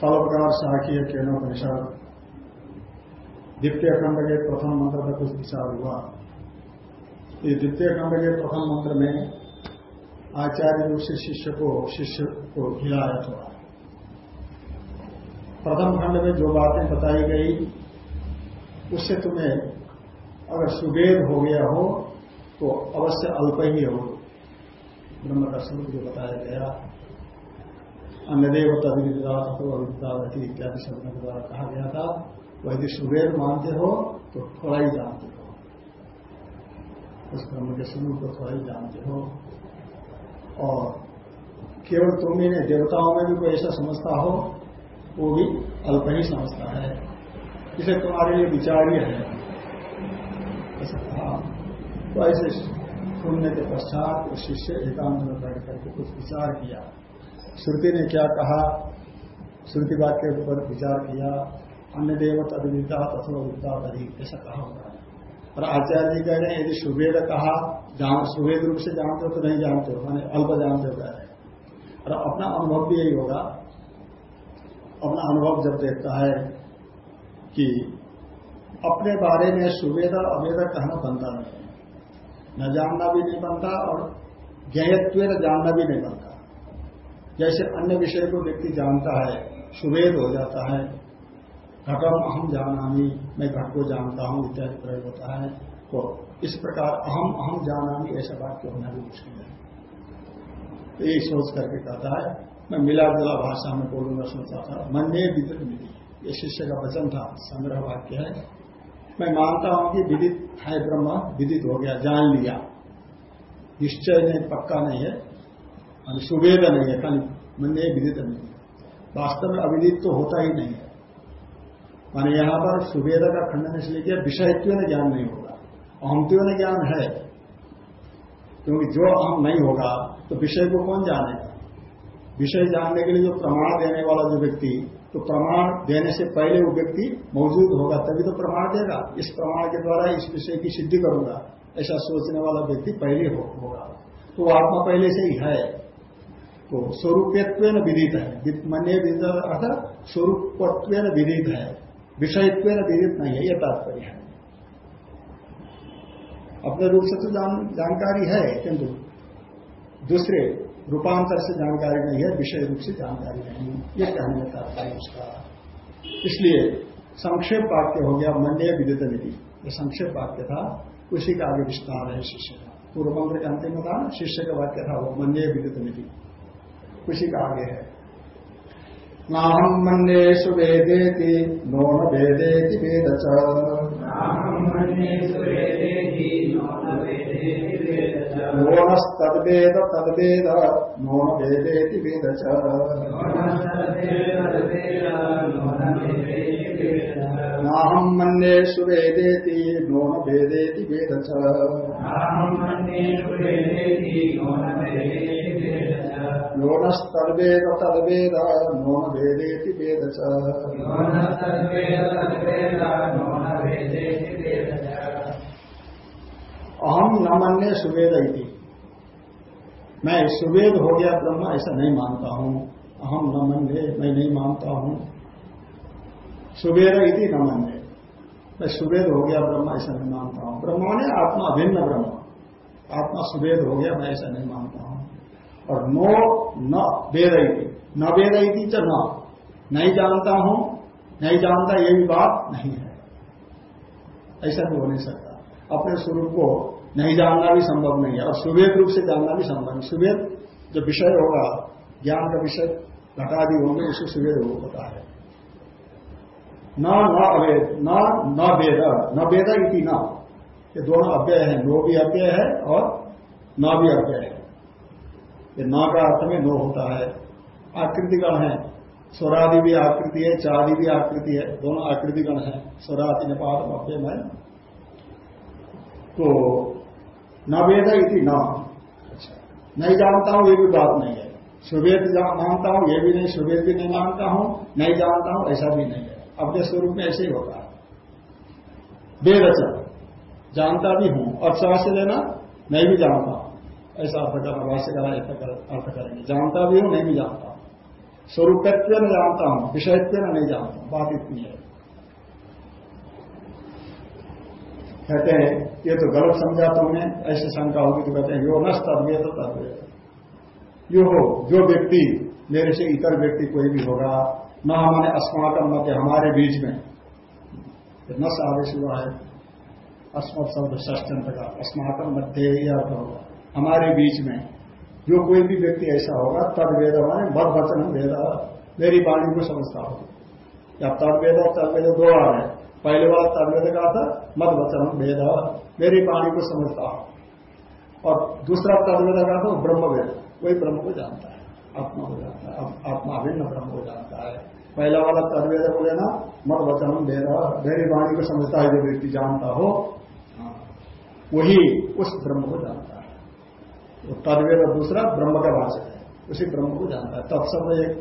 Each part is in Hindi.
तलपकार शाखीय केणोपनिषद द्वितीय खंड के प्रथम मंत्र का कुछ विचार हुआ। ये द्वितीय खंड के प्रथम मंत्र में आचार्य रूप से शिष्य को शिष्य को हिलाया थोड़ा प्रथम खंड में जो बातें बताई गई, उससे तुम्हें अगर सुवेद हो गया हो तो अवश्य अल्प ही हो। ब्रह्म का स्वरूप जो बताया गया। अन्यदेव तदविदा तो अविद्यावती इत्यादि शब्दों के द्वारा कहा गया था, वह यदि सुवेद मानते हो तो थोड़ा ही जानते हो। उस ब्रह्म के स्वरूप को थोड़ा ही जानते हो। और केवल तुम ही देवताओं में भी कोई ऐसा समझता हो, वो भी अल्प ही समझता है। इसे तुम्हारे लिए विचार्य है। ऐसा कहा। तो ऐसे सुनने के पश्चात उस शिष्य एकांत में बैठ करके कुछ विचार किया। श्रुति ने क्या कहा? श्रुति वाक्य के ऊपर विचार किया, अन्य देवत अभिविता तथो विद्या अधिक ऐसा कहा होगा। और आचार्य जी कह रहे हैं, यदि सुवेद कहा, जान, सुवेद रूप से जानते हो तो नहीं जानते हो, मैंने अल्प जानते हो कह रहे और अपना अनुभव भी यही होगा। अपना अनुभव जब देखता है कि अपने बारे में सुवेद और अवेद कहना बनता नहीं न जानना भी नहीं बनता और ज्ञेयत्व जानना भी नहीं बनता। जैसे अन्य विषय को व्यक्ति जानता है, सुवेद हो जाता है। घटम अहम जानामी, मैं घट को जानता हूँ, इत्यादि प्रयोग होता है। तो इस प्रकार अहम अहम जानामी, ऐसा वाक्य होना भी मुश्किल है तो यही सोच करके कहता है, मैं मिला जुला भाषा में बोलूँगा सोचा था मन ने विदित मिली ये शिष्य का वचन था, संग्रह वाक्य है। मैं मानता हूँ कि विदित है ब्रह्म, विदित हो गया, जान लिया। निश्चय नहीं, पक्का नहीं है। मान सुवेद नहीं है खाली मन ने विदित नहीं है। वास्तव में अविदित तो होता ही नहीं है। माने यहाँ पर सुवेद का खंडन इसलिए किया विषयत्व में ज्ञान नहीं होगा अहमत्व में ज्ञान है। क्योंकि जो अहम नहीं होगा तो विषय को कौन जानेगा? विषय जानने के लिए जो प्रमाण देने वाला जो व्यक्ति तो प्रमाण देने से पहले वो व्यक्ति मौजूद होगा तभी तो प्रमाण देगा। इस प्रमाण के द्वारा इस विषय की सिद्धि करूँगा ऐसा सोचने वाला व्यक्ति पहले हो, होगा। तो आत्मा पहले से ही है। तो स्वरूपत्व विदित है। मन्य विदित अर्थात स्वरूपत्व विदित है। विषयत्व विदित नहीं है यह तात्पर्य है। अपने रूप से तो जान, जानकारी है किंतु दूसरे रूपांतर से जानकारी नहीं है विषय रूप से जानकारी नहीं ये कहने का तात्पर्य उसका। इसलिए संक्षेप वाक्य हो गया मन्य विदित निधि ये संक्षेप वाक्य था उसी का आगे विस्तार है शिष्य का। पूर्व मंत्र के अंतिम था शिष्य का वाक्य था वो मन्य विदित निधि उसी का आगे है। नाहम सुवेदे सुवेदेति नो न वेदेति वेद नोनस्तद्वेद तद्वेद नो न वेदेति वेद नाहम मन्ये सुवेदेति नो न वेदेति वेद नोनस्तद्वेद तद्वेद नो न वेदेति वेद अहम न मन्य सुवेद मैं सुवेद हो गया ब्रह्म, ऐसा नहीं मानता हूँ। अहम न मन्य मैं नहीं मानता हूँ। सुवेद इति न मन्य मैं सुवेद हो गया ब्रह्म, ऐसा नहीं मानता हूँ। ब्रह्म ने आत्मा अभिन्न ब्रह्म। आत्मा सुवेद हो गया, मैं ऐसा नहीं मानता हूँ। और नो, न, वेद न वेद च न। नहीं जानता हूँ, नहीं जानता ये भी बात नहीं है। ऐसा भी हो नहीं सकता। अपने स्वरूप को नहीं जानना भी संभव नहीं है। और सुवेद रूप से जानना भी संभव नहीं। सुवेद जो विषय होगा, ज्ञान का विषय घटादि होंगे, उसे सुवेद होता है। न न अवेद, न न वेद न वेद इति न। ये दोनों अव्यय है। नो भी अव्यय है और न भी अव्यय है। ये न का अर्थ में नो होता है। आकृतिगण है। स्वरादि भी आकृति है, चादि भी आकृति है। दोनों आकृतिगण है। स्वरादि नेपाल अव्यय में तो न वेद इति न। अच्छा। नहीं जानता हूँ ये भी बात नहीं है। सुवेद मानता हूँ ये भी नहीं सुवेद भी नहीं मानता हूँ नहीं जानता हूँ ऐसा भी नहीं है। अपने स्वरूप में ऐसे ही होता है। बेरचन जानता भी हूँ और से लेना नहीं भी जानता हूँ। ऐसा अर्थ करना भाष्य करा अर्थ करेंगे। जानता भी हूँ नहीं भी जानता हूँ। स्वरूपत्व न जानता हूँ विषयत्व नहीं जानता हूँ बात इतनी है। कहते हैं, ये तो गलत समझा तुमने, ऐसे शंका होगी तो कहते हैं, यो न तद्वे तो तद्वे यो हो, जो व्यक्ति, मेरे से इतर व्यक्ति कोई भी होगा, न हमारे अस्माकम मध्य, हमारे बीच में। न आदेश हुआ है। अस्मत शब्द ष्टंत का अस्माकम मध्य अर्थ होगा। हमारे बीच में, जो कोई भी व्यक्ति ऐसा होगा तद वेद मद वचन वेद मेरी वाणी को समझता होगा या तद वेद और तद वेद दो बार है। पहले वाला तदवेद का था मत वचन वेद मेरी वाणी को समझता हूँ। और दूसरा तदवेद का था ब्रह्म वेद वही ब्रह्म को जानता है, आत्मा को जानता है आत्मा अभिन्न ब्रह्म को जानता है। पहला वाला तदवेद को लेना मत वचन वेद मेरी वाणी को समझता है, जो व्यक्ति जानता हो वही उस ब्रह्म को जानता है। तो तदवेद दूसरा ब्रह्म का वाचक है, उसी ब्रह्म को जानता है। तत्सव एक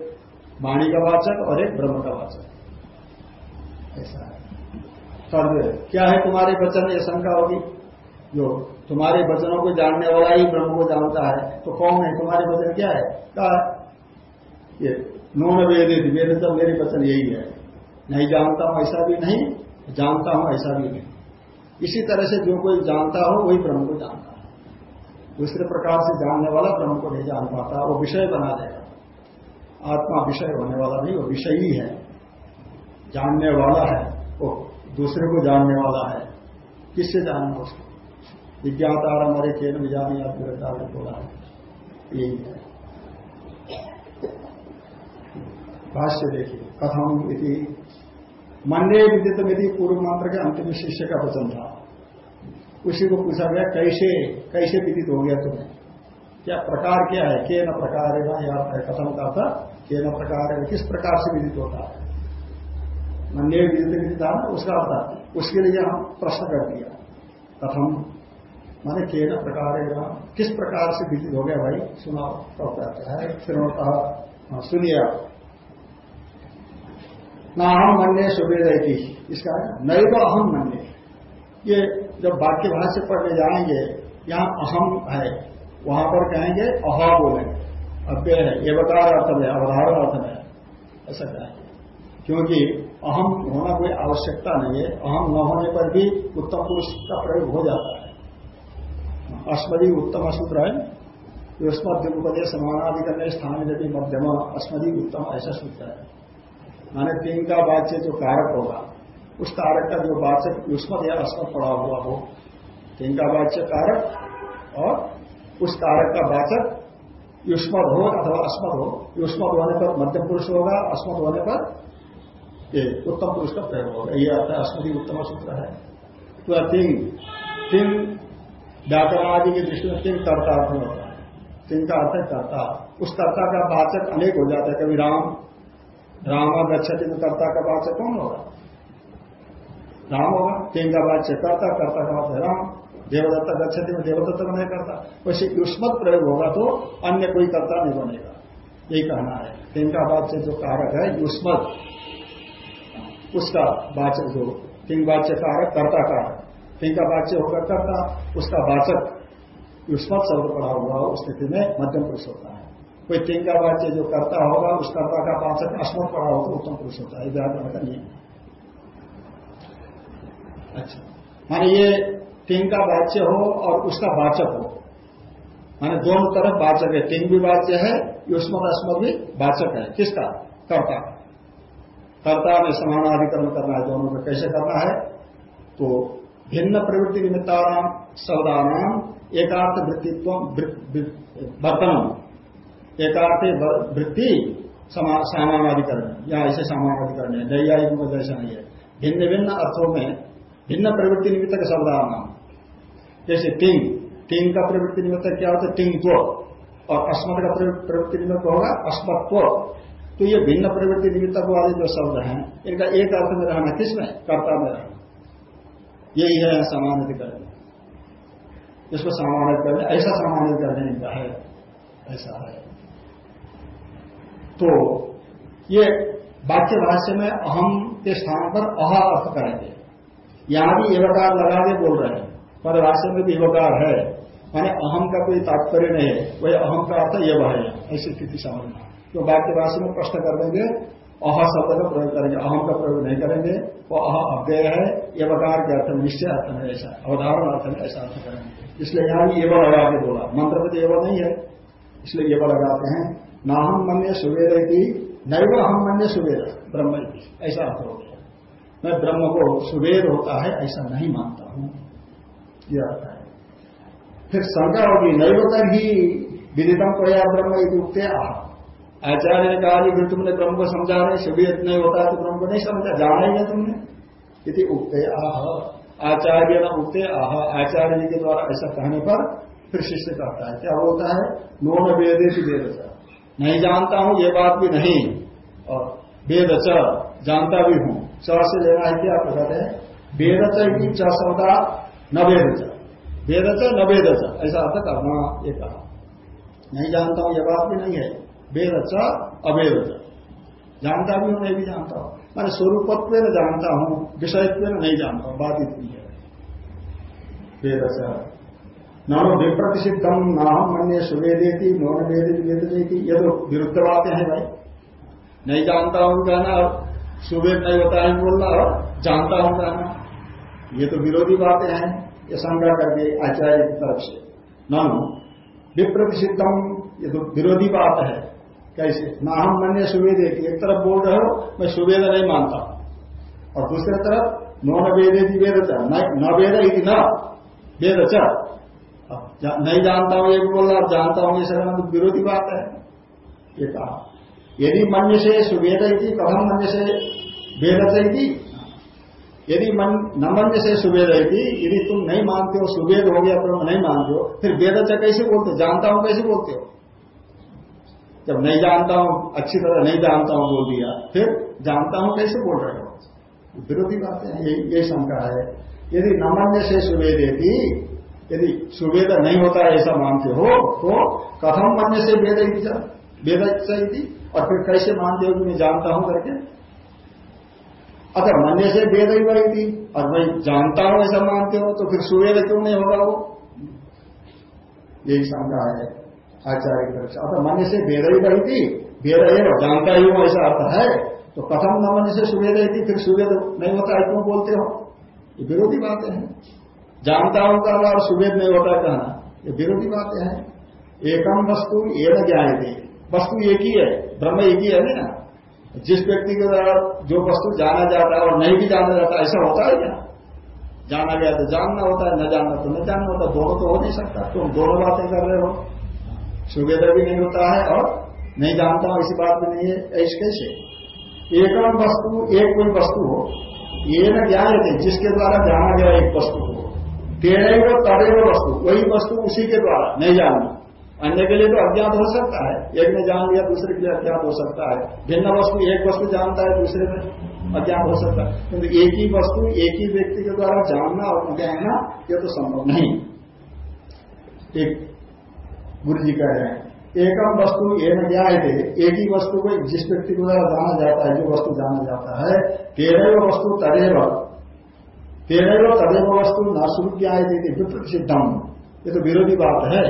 वाणी का वाचक और एक ब्रह्म का वाचक ऐसा है। सर्वे क्या है तुम्हारे वचन? ये शंका होगी। जो तुम्हारे वचनों को जानने वाला ही ब्रह्म को जानता है तो कौन है? तुम्हारे वचन क्या है? क्या ये नून वेद वेद तो मेरे वचन यही है। नहीं जानता हूँ ऐसा भी नहीं, जानता हूँ ऐसा भी नहीं। इसी तरह से जो कोई जानता हो, वही ब्रह्म को जानता है। दूसरे प्रकार से जानने वाला ब्रह्म को नहीं जान पाता, वो विषय बना देगा। आत्मा विषय होने वाला नहीं, वो विषय ही है। जानने वाला है, वो दूसरे को जानने वाला है। किससे जानना उसको? विज्ञाता हमारे खेल में जाने या ने बोला है। यही है। भाष्य देखिए कथम यदि मन्य विदित यदि पूर्व मंत्र के अंतिम शिष्य का वचन था। उसी को पूछा गया, कैसे कैसे विदित हो गया तुम्हें? क्या प्रकार क्या है? के न प्रकार है या कथम का था? के न प्रकार है किस प्रकार से विदित होता है? मन्य विदित था उसका अर्थ उसके लिए हम प्रश्न कर दिया। कथम। माने के प्रकार किस प्रकार से विदित हो गया भाई? सुना तो कहता है? श्रीमता सुनिए आप। न अहम मन्य सुवेद की इसका नहीं तो अहम मन्य। ये जब वाक्य भाष्य पढ़ने जाएँगे, यहाँ अहम है, वहाँ पर कहेंगे अहा बोलेंगे। अव्यय है, ये बता अर्थ में, अवधारण अर्थ में। ऐसा कहेंगे क्योंकि अहम होना कोई आवश्यकता नहीं है। अहम न होने पर भी उत्तम पुरुष का प्रयोग हो जाता है। अस्मदी उत्तम सूत्र है। युष्मद्युपदे समानादि करने स्थान यदि मध्यम, अस्मदी उत्तम ऐसा सूत्र है। माने तीन का वाच्य जो कारक होगा, उस कारक का जो वाचक युष्मत या अस्मत पड़ा हुआ हो, तीन का वाच्य कारक और उस कारक का वाचक युष्मत हो अथवा अस्मत हो। युष्मत होने पर मध्यम पुरुष होगा अस्मत होने पर ये उत्तम पुरुष का प्रयोग होगा। ये है, अस्मृति उत्तम सूत्र है। तो तिंग तिंग व्याकरण आदि की दृष्टि में तिंग कर्ता अर्थ होता है। तिंग का अर्थ है कर्ता। उस कर्ता का वाचक अनेक हो जाता है। कभी राम, रामा गच्छति तो कर्ता का वाचक कौन होगा? राम होगा। तिंग का वाच्य कर्ता कर्ता का है राम। देवदत्ता गच्छति में देवदत्ता नहीं करता। वैसे युष्मत प्रयोग होगा तो अन्य कोई कर्ता नहीं बनेगा। यही कहना है। तिंग का वाच्य जो कारक है युष्मत उसका वाचक जो किंग वाच्य का है, कर्ता कारक किंग का वाच्य होगा कर्ता, उसका वाचक युष्मत शब्द पड़ा हुआ हो, उस स्थिति में मध्यम पुरुष होता है। कोई किंग का वाच्य जो कर्ता होगा, उस कर्ता का वाचक अस्मत पड़ा हो तो उत्तम पुरुष होता है। व्याकरण का नियम अच्छा। माने ये किंग का वाच्य हो और उसका वाचक हो। माने दोनों तरफ़ वाचक है। किंग भी वाच्य है युष्मत अस्मत भी वाचक है। किसका? कर्ता कर्ता में समानाधिकरण करना है, दोनों में कैसे करना है? तो भिन्न प्रवृत्ति निमित्तानाम शब्दानाम एकार्थ वृत्तित्व वर्तनम। एकार्थे वृत्ति सामानाधिकरण। या ऐसे सामानाधिकरण है दैयायिकों का जैसा नहीं है। भिन्न भिन्न अर्थों में भिन्न प्रवृत्ति निमित्त का शब्द नाम जैसे टिंग टिंग का प्रवृत्ति निमित्त क्या होता है? टिंग और अस्मत का प्रवृत्ति निमित्त होगा, अस्मत्व। तो ये भिन्न प्रवृत्ति निमित्त वाले जो शब्द हैं, इनका एक अर्थ में रहना किसमें? कर्ता में रहना। यही है समानाधिकरण इसको समानित करने, ऐसा समानित करने इनका है। ऐसा है। तो ये वाक्य भाष्य में अहम के स्थान पर अह अर्थ करेंगे। यहाँ भी एवकार लगा के बोल रहे हैं। पर भाष्य में भी एवकार है। माने अहम का कोई तात्पर्य नहीं है। वही अहम का अर्थ ये है। ऐसी स्थिति समझना। तो वाक्य भाष्य में प्रश्न कर देंगे अह शब्द का प्रयोग करेंगे, अहम का प्रयोग नहीं करेंगे। वो अह अव्यय है एवकार के अर्थ में, निश्चय अर्थ में ऐसा, अवधारण अर्थ में ऐसा अर्थ करेंगे। इसलिए यहाँ भी एवं लगा के बोला, मंत्र में तो एवं नहीं है। इसलिए ये एवं लगाते हैं, ना हम मन्य सुवेद की नैव हम मन्य सुवेद, ब्रह्म ऐसा अर्थ हो गया। मैं ब्रह्म को सुवेद होता है, ऐसा नहीं मानता हूँ। यह अर्थ है। फिर शंका होगी, नैव कर ही विदितम को या ब्रह्म उगते आह आचार्य ने कहा फिर तुमने ब्रह्म को समझा नहीं सुवेद नहीं होता तो ब्रह्म को नहीं समझा, जाना ही तुमने। यदि उगते आह। आचार्य न उगते आह। आचार्य जी के द्वारा ऐसा कहने पर फिर शिष्य करता है। क्या होता है? नो न वेदे से वेद नहीं जानता हूँ, ये बात भी नहीं। और वेद जानता भी हूँ। च से लेना है क्या कहते हैं? वेद की च सौदा न वेद वेद न वेद ऐसा अर्थ करना, ये कहा। नहीं जानता हूँ यह बात भी नहीं है। वेद च अवेद जानता भी हूँ मैं भी जानता हूँ। मैंने स्वरूपत्व में जानता हूँ विषयत्व में नहीं जानता हूँ, बात इतनी है। वेद नाम विप्रतिषिद्धम नाम अन्य सुवेदेती मौन वेद वेदी ये तो विरुद्ध बातें हैं भाई। नहीं जानता हूँ कहना और सुवेद नहीं होता है बोलना, और जानता हूँ कहना। ये तो विरोधी बातें हैं, ये संग्रह करके आचार्य की तरफ़ से। नाम विप्रतिषिद्धम ये तो विरोधी बात है। कैसे? ना हम मन्य सुवेद एक तरफ़ बोल रहे हो, मैं सुवेद नहीं मानता। और दूसरी तरफ़ नौन वेदेदी वेद न वेद न, वेद नहीं जानता हूँ, ये भी बोल रहा जानता हूँ ये सर तो विरोधी बात है। ये कहा। यदि मन्य से सुवेद थी कथम मन्य से वेद थी यदि मन, न मन्य से सुवेद थी यदि तुम नहीं मानते हो, सुवेद हो गया, तुम नहीं मानते हो, फिर वेद कैसे बोलते हो? जानता हूँ, कैसे बोलते हो? जब नहीं जानता हूँ, अच्छी तरह नहीं जानता हूँ, बोल दिया। फिर जानता हूँ, कैसे बोल रहे हो? विरोधी बात है यही शंका है। यदि नमन्य से सुवेदे थी यदि सुवेद नहीं होता है, ऐसा मानते हो तो कथम मानने से वेद वेद चाहिए और फिर कैसे मानते हो कि मैं जानता हूँ करके? अगर मानने से वेद ही वही थी और मैं जानता हूँ, ऐसा मानते हो तो फिर सुवेद क्यों नहीं होगा वो? यही शंका है। आचार्य से अगर मान्य से वेद ही वही थी वेद है जानता ही हो ऐसा अर्थ है। तो कथम न मन से सुवेद थी, फिर सुवेद नहीं होता है क्यों बोलते हो? ये विरोधी बातें हैं। जानता हूँ कहना और सुवेद नहीं होता कहना। ये विरोधी बातें हैं। एकम वस्तु, ये न ज्ञान थी वस्तु एक ही है, ब्रह्म एक ही है ना? जिस व्यक्ति के द्वारा जो वस्तु जाना जाता है और नहीं भी जाना जाता, ऐसा होता है क्या? जाना गया तो जानना होता है, न जानना तो न जानना होता, दोनों तो हो नहीं सकता। तुम दोनों बातें कर रहे हो। सुवेद भी नहीं होता है और नहीं जानता हूँ ऐसी बात भी नहीं है। ऐसे कैसे? एकम वस्तु, एक कोई वस्तु हो, ये न ज्ञान थे जिसके द्वारा जाना गया एक वस्तु को, तेरे वो तदेव वस्तु, वही वस्तु उसी के द्वारा, नहीं जानना। अन्य के लिए तो अज्ञात हो सकता है। एक ने जान लिया, दूसरे के लिए अज्ञात हो सकता है। भिन्न वस्तु, एक वस्तु जानता है, दूसरे में अज्ञात हो सकता है। किंतु एक ही वस्तु, एक ही व्यक्ति के द्वारा जानना और कहना यह तो संभव नहीं। एक गुरु जी कह रहे हैं एकम वस्तु ये न्याय थे एक ही वस्तु को जिस व्यक्ति के द्वारा जाना जाता है जो वस्तु जाना जाता है तेरह वस्तु तदेव तेरह तदेव वस्तु न सुज्ञाए देती विपरीत सिद्धम ये तो विरोधी बात है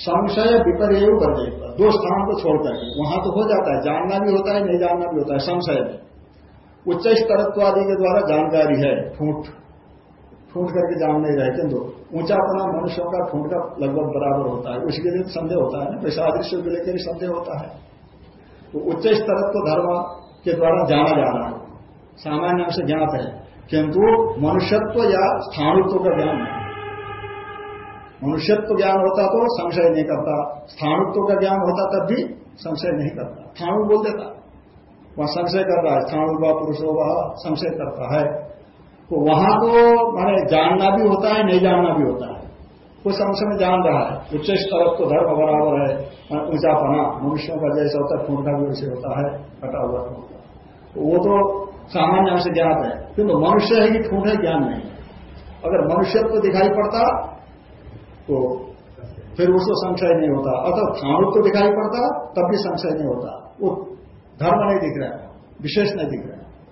संशय विपर्य कर देगा दो स्थान को छोड़ करके वहाँ तो हो जाता है जानना भी होता है नहीं जानना भी होता है संशय उच्च स्तरत्वादि के द्वारा जानकारी है ठूंठ ठूंठ करके जान नहीं रहे किंतु ऊंचापना मनुष्यों का ठूंठ का लगभग बराबर होता है। उसके लिए संदेह होता है ना? वैसा दृश्य को लेकर संदेह होता है। तो उच्च स्तरत्व धर्म के द्वारा जाना जाना सामान्य अंश ज्ञात है। किंतु मनुष्यत्व या स्थानुत्व का ज्ञान नहीं। मनुष्यत्व ज्ञान होता तो संशय नहीं करता। स्थानुत्व का ज्ञान होता तब भी संशय नहीं करता। स्थाणु बोल देता। वहाँ संशय कर रहा है। स्थाणु व पुरुष वह संशय करता है। तो वहाँ तो माने जानना भी होता है, नहीं जानना भी होता है। कुछ संशय में जान रहा है। उच्च स्तर तो धर्म बराबर है। ऊँचा पना मनुष्यों का जैसा होता है का भी वैसे होता है कटा हुआ तो वो तो सामान्य से ज्ञात है। किंतु मनुष्य है कि ठूठ है ज्ञान नहीं है। अगर मनुष्यत्व तो दिखाई पड़ता तो फिर उसको संशय नहीं होता। अथवा थाणुत्व को दिखाई पड़ता, तब भी संशय नहीं होता। वो धर्म नहीं दिख रहा है, विशेष नहीं दिख रहा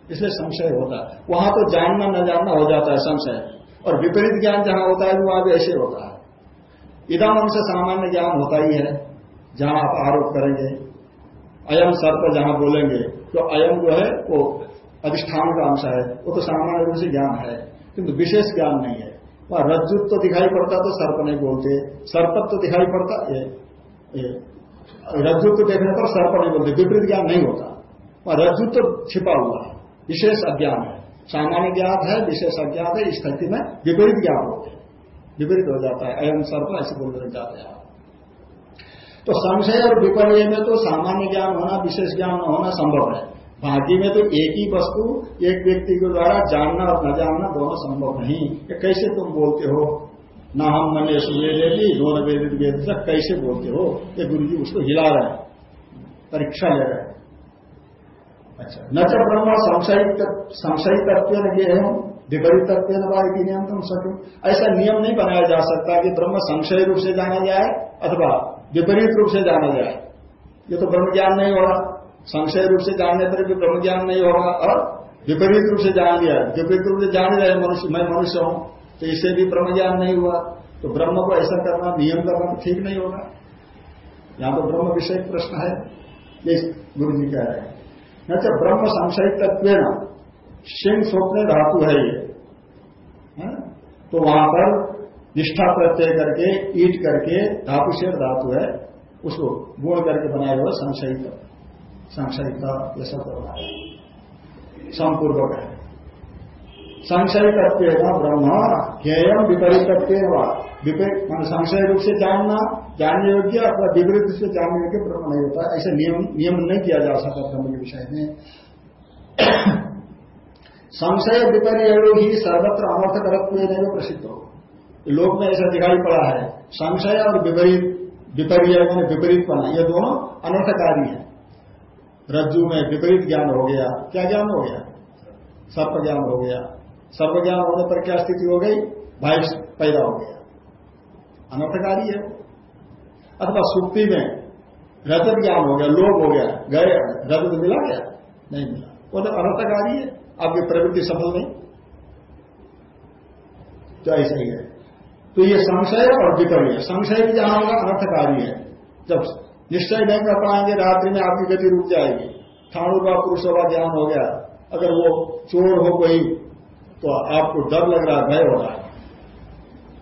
इसलिए संशय होता है। वहाँ तो जानना न जानना हो जाता है संशय। और विपरीत ज्ञान जहाँ होता है वहाँ भी ऐसे होता है। इदम अंश सामान्य ज्ञान होता ही है जहाँ आप आरोप करेंगे। अयम सर्प जहाँ बोलेंगे तो अयम जो है वो अधिष्ठान का अंश है। वो तो सामान्य रूप से ज्ञान है किंतु विशेष ज्ञान नहीं है। वहाँ रज्जुत तो दिखाई पड़ता तो सर्प नहीं बोलते। सर्पत तो दिखाई पड़ता ये, ये तो देखने पर सर्प नहीं बोलते। विपरीत ज्ञान नहीं होता। वहाँ रज्जुत तो छिपा हुआ है। विशेष अज्ञान है। सामान्य ज्ञान है, विशेष अज्ञान है स्थिति में विपरीत ज्ञान होते हैं। विपरीत हो जाता है अयम सर्प ऐसे बोलते जाते हैं। तो संशय और विपर्य में तो सामान्य ज्ञान होना, विशेष ज्ञान न होना संभव है। बाकी में तो एक ही वस्तु, एक व्यक्ति के द्वारा जानना और न जानना दोनों संभव नहीं। कैसे तुम बोलते हो? न हम मन लेगी दोनों वेदित वेद कैसे बोलते हो? ये गुरु जी उसको हिला रहे हैं। परीक्षा ले रहे अच्छा। न तो ब्रह्म संशयित तत्व ये है विपरीत तत्व न नियम तुम सकूँ ऐसा नियम नहीं बनाया जा सकता कि ब्रह्म संशय रूप से जाना जाए अथवा विपरीत रूप से जाना जाए। ये तो ब्रह्म ज्ञान नहीं हो रहा संशय रूप से जानने पर भी ब्रह्म ज्ञान नहीं होगा और विपरीत रूप से जान लिया। विपरीत रूप से जान रहे मनुष्य मैं मनुष्य हूँ तो इससे भी ब्रह्म ज्ञान नहीं हुआ। तो ब्रह्म को ऐसा करना, नियम करना तो ठीक नहीं होगा। यहाँ तो ब्रह्म विषय प्रश्न है। ये गुरु जी कह रहे हैं। न तो ब्रह्म संशय तत्व सिंह स्वप्न धातु है ये। तो वहाँ पर निष्ठा प्रत्यय करके, ईट करके धातु से धातु है, उसको गुण करके बनाया हुआ संशयित संशयित ऐसा होना है। संपूर्वक है। संशय तत्व ब्रह्म ज्ञेयम विपरीत तत्व मान संशय रूप से जानना जानने योग्य अथवा विपरीत रूप से जानने योग्य ब्रह्म नहीं होता ऐसे नियम नियम नहीं किया जा सकता ब्रह्म के विषय में। संशय विपर्य ही सर्वत्र अनर्थकरत्व नहीं प्रसिद्ध। हो लोक में ऐसा दिखाई पड़ा है। संशय और विपरीत, विपर्य विपरीत बना ये दोनों अनर्थकारी है। रज्जु में विपरीत ज्ञान हो गया, क्या ज्ञान हो गया? सर्प ज्ञान हो गया। सर्प ज्ञान होने पर क्या स्थिति हो गई? भाई पैदा हो गया। अनर्थकारी है। अथवा सुक्ति में रजत ज्ञान हो गया, लोभ हो गया, गए, रजत मिला गया नहीं मिला। वो तो अनर्थकारी है। आपकी प्रवृत्ति सफल नहीं। तो ऐसा ही है। तो ये संशय और विपर्य। संशय भी जहाँ होगा, अनर्थकारी है। जब निश्चय नहीं कर पाएँगे, रात्रि में आपकी गति रुक जाएगी। ठाणु का पुरुषों का ज्ञान हो गया। अगर वो चोर हो कोई तो आपको डर लग रहा है, भय हो रहा है।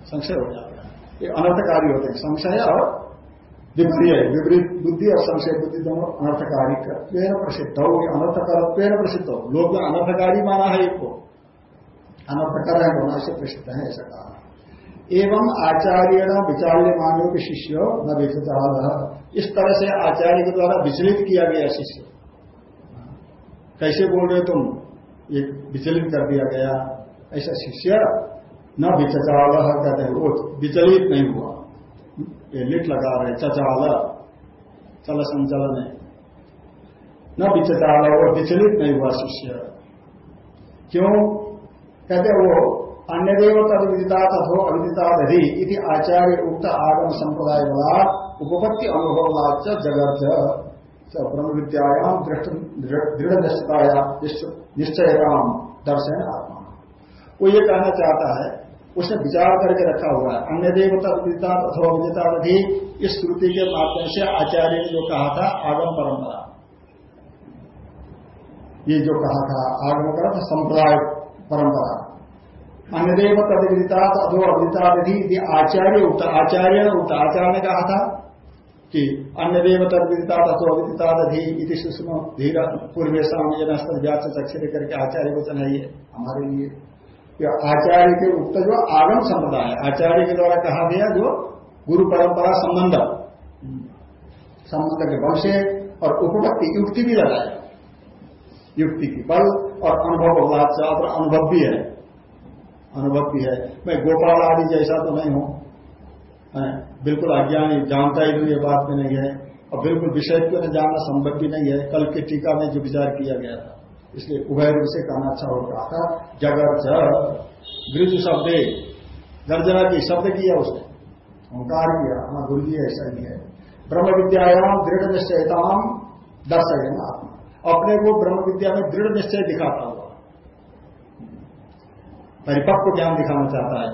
संशय हो जाता है। ये अनर्थकारी होते हैं। संशय और विपरीय विपरीत बुद्धि और संशय बुद्धि दोनों अनर्थकारी प्रसिद्ध हो अनर्थकार प्रसिद्ध हो। लोग अनर्थकारी माना है एक को। अनर्थकार होना से प्रसिद्ध है, ऐसा कहा। एवं आचार्य विचार्य मानव के शिष्य न विचार इस तरह से आचार्य के द्वारा विचलित किया गया शिष्य। कैसे बोल रहे तुम? ये विचलित कर दिया गया। ऐसा शिष्य न विचाल कहते हैं, वो विचलित नहीं हुआ। ये लिट लगा रहे, चचाल, चल संचलन है न विचाल वो विचलित नहीं हुआ शिष्य। क्यों? कहते वो अन्य देव तद विदिता तथो अविदितादि इति आचार्य उक्त आगम संप्रदाय बला उपपत्ति अनुभव लाच जगत ब्रह्म विद्यायाम दृढ़ निश्चताया निश्चयताम दर्शन आत्मा। वो ये कहना चाहता है, उसने विचार करके रखा हुआ है। अन्य देव तद विदिता, अथवा विदितादि इस श्रुति के माध्यम से आचार्य ने जो कहा था, आगम परंपरा। ये जो कहा था, आगम का संप्रदाय परंपरा। अन्यदेव तदविदिता अथवा अविदिता विधि आचार्य उक्त आचार्य ने उक्त आचार्य ने कहा था कि अन्यदेव तदविदिता अथो अविदिता विधि इति धीरा पूर्वे सामने व्यास चक्षर करके आचार्य है ये हमारे लिए। आचार्य के उक्त जो आगम संप्रदाय है आचार्य के द्वारा कहा गया जो गुरु परंपरा संबंध संबंध के से और उपपत्ति युक्ति भी लगाए। युक्ति की बल और अनुभव और अनुभव भी है। अनुभव भी है। मैं गोपाल आदि जैसा तो नहीं हूँ? बिल्कुल अज्ञानी जानता ही नहीं ये बात में नहीं है और बिल्कुल विषय को न जानना संभव भी नहीं है। कल के टीका में जो विचार किया गया था, इसलिए उभय रूप से कहना अच्छा हो रहा था, जगत वृद्ध शब्द, गर्जना की शब्द किया उसने, ओंकार किया हमारा गुरु जी ऐसा ही है। ब्रह्म विद्यायाम दृढ़ निश्चयताम दर्शन आत्मा। अपने को ब्रह्म विद्या में दृढ़ निश्चय दिखाता हुआ, परिपक्व ज्ञान दिखाना चाहता है।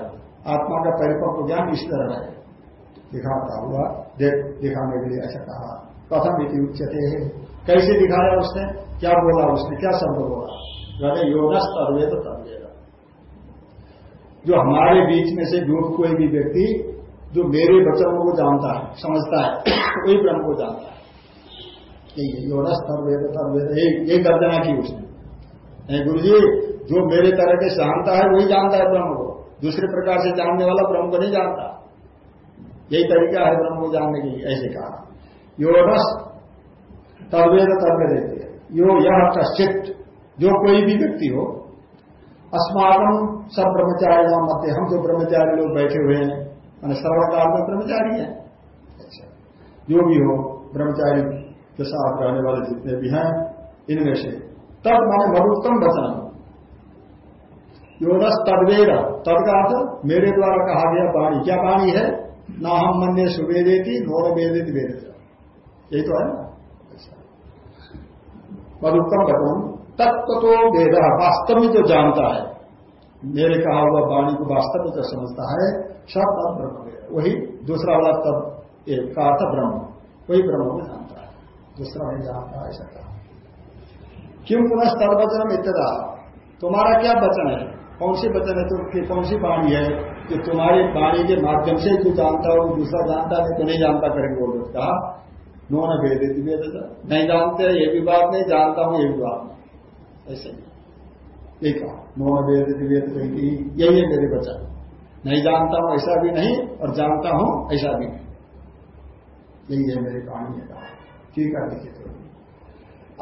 आत्मा का परिपक्व ज्ञान इस तरह है। दिखाता हुआ देख दिखाने के लिए ऐसा कहा। कथम इति उच्चते है। कैसे दिखाया उसने? क्या बोला उसने? क्या शब्द बोला? कहते योगस तद्वेद तद्वेद जो हमारे बीच में से जो कोई भी व्यक्ति, जो मेरे वचनों को जानता है, समझता है वही ब्रह्म को जानता है। यही योगस तद्वेद तद्वेद यही की उसने। गुरु जी जो मेरे तरह के जानता है, वही जानता है ब्रह्म को। दूसरे प्रकार से जानने वाला ब्रह्म को नहीं जानता। यही तरीका है ब्रह्म को जानने के लिए, ऐसे कहा। योगस तद्वेद देते यो यह कश्चित, जो कोई भी व्यक्ति हो अस्माकम सब ब्रह्मचारी नाम मत, हम जो ब्रह्मचारी लोग बैठे हुए हैं, मैंने सर्वकाल में ब्रह्मचारी हैं। अच्छा। जो भी हो, ब्रह्मचारी के साथ रहने वाले जितने भी हैं, इनमें से तब माने मरुत्तम वचन। योगस तद्वेद, तद का अर्थ, मेरे द्वारा कहा गया वाणी, क्या वाणी है? न हम मन सुवेदे थी नोर वेदित वेद यही तो है ना? मधुत्तम बतम तत्व तो वेद वास्तव में जो जानता है। मेरे कहा हुआ वाणी को वास्तव में जो समझता है सब तब ब्रह्म वही दूसरा वाला तब एक का अर्थ ब्रह्म। वही ब्रह्म में जानता है। दूसरा नहीं जानता है, ऐसा कहा। क्यों पुनः तदवचनम इत्यदा तुम्हारा क्या वचन है? कौन सी वचन है? तुम कौन सी वाणी है? कि तुम्हारी वाणी के माध्यम से जो जानता हो, दूसरा जानता है तो नहीं जानता करेंगे बोल कहा, नो, न भेद वेद नहीं जानते, ये भी बात नहीं, जानता हूँ, ये भी बात नहीं। ऐसे। नहीं कहा, नो, न वेद वेद यही है मेरे बच्चा नहीं जानता हूँ, ऐसा भी नहीं, और जानता हूँ, ऐसा भी नहीं। यही है मेरी कहानी है कहा। ठीक है, देखिए तो।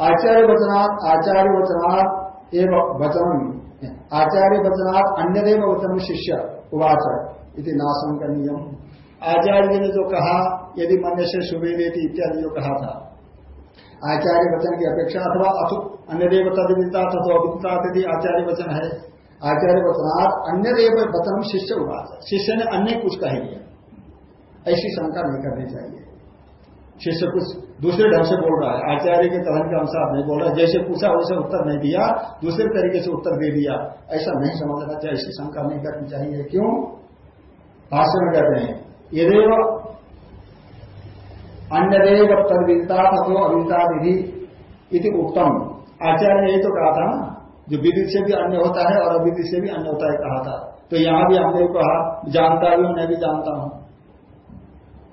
आचार्य वचनात् आचार्य वचनात् एवं वचन आचार्य वचनात् अन्य देव वचन शिष्य। उवाच इति नाशम का नियम आचार्य ने जो कहा, यदि मन से सुबह देती इत्यादि जो कहा था। आचार्य वचन की अपेक्षा अथवा अथु अन्य देव तदविता तथो अभिता यदि आचार्य वचन है। आचार्य वचनात् अन्य देव वचन शिष्य उवाच। शिष्य ने अन्य कुछ कह दिया। ऐसी शंका नहीं करनी चाहिए। शिष्य कुछ दूसरे ढंग से बोल रहा है। आचार्य के कथन के अनुसार नहीं बोल रहा जैसे पूछा, वैसे उत्तर नहीं दिया। दूसरे तरीके से उत्तर दे दिया। ऐसा नहीं समझना चाहिए। ऐसी शंका नहीं करनी चाहिए। क्यों? भाष्य में कहते हैं, यदेव अन्यदेव तदविदिता अथवा अविता विधि इति उत्तम आचार्य ने यही तो कहा था ना, जो विदित से भी अन्य होता है और अविदित से भी अन्य होता है कहा था। तो यहाँ भी हमने कहा, जानता भी मैं भी जानता हूँ।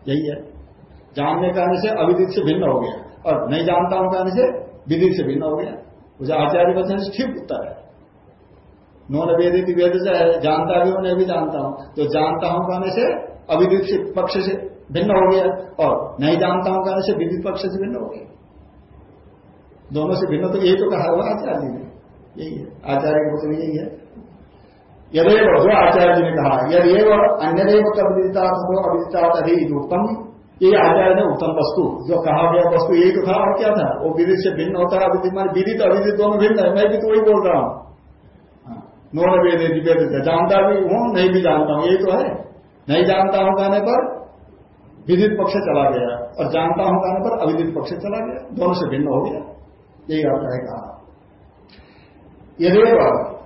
यही है। जानने कहने से अविदित से भिन्न हो गया। और नहीं जानता हूँ कहने से विदित से भिन्न हो गया। मुझे आचार्य वचन से ठीक उत्तर है। नौन वेदित वेद से है, जानता भी हूँ, नहीं भी जानता हूँ। तो जानता हूँ कहने से अविदित पक्ष से भिन्न हो गया। और नहीं जानता हूँ कहने से विदित पक्ष से भिन्न हो गया। दोनों से भिन्न तो यही तो कहा हुआ आचार्य ने। यही है। आचार्य का वचन यही है। यदेव, जो आचार्य जी ने कहा, यदेव अन्यदेव तब तो अविदिता तभी उत्तम ये आचार्य ने उत्तम वस्तु जो कहा गया वस्तु यही तो था और क्या था? वो विदित से भिन्न होता है अविदित मान विदित अविदित दोनों भिन्न है। मैं भी तो वही बोल रहा हूँ। हाँ, नोन वेद वेद जानता भी हूँ नहीं भी जानता हूँ यही तो है। नहीं जानता हूँ कहने पर विदित पक्ष चला गया और जानता हूँ कहने पर अविदित पक्ष चला गया। दोनों से भिन्न हो गया। यही है कहा।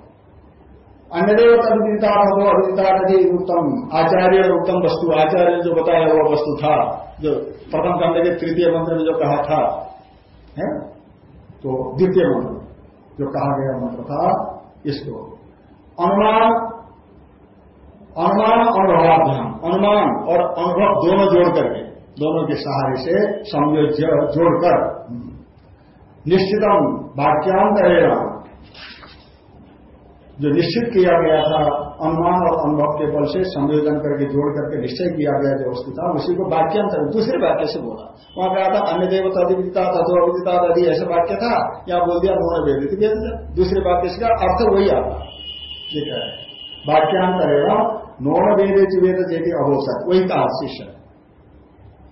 अन्यदेव तदविदिता हो अविदिता नदी उत्तम आचार्य उत्तम वस्तु। आचार्य जो बताया हुआ वस्तु था, जो प्रथम खंड के तृतीय मंत्र में जो कहा था, है? तो द्वितीय मंत्र, जो कहा गया मंत्र था, इसको। अनुमान अनुमान अनुभवाभ्याम अनुमान और अनुभव दोनों जोड़ करके, दोनों के सहारे से संयोज्य जोड़कर। निश्चितम वाक्यांत रहेगा जो निश्चित किया गया था, अनुमान और अनुभव के बल से संयोजन करके, जोड़ करके निश्चय किया गया जो वस्तु था, उसी को वाक्यांतर दूसरे वाक्य से बोला। वहाँ कहा था, अन्य देवता अधिविदिता तथो अविदिता आदि ऐसा वाक्य था, या बोल दिया नोन वेदित, वेद दूसरे वाक्य से अर्थ वही आता। कह रहे वाक्यांतर एवं नोन वेद वेद जेती अवोचक वही कहा, शिष्य।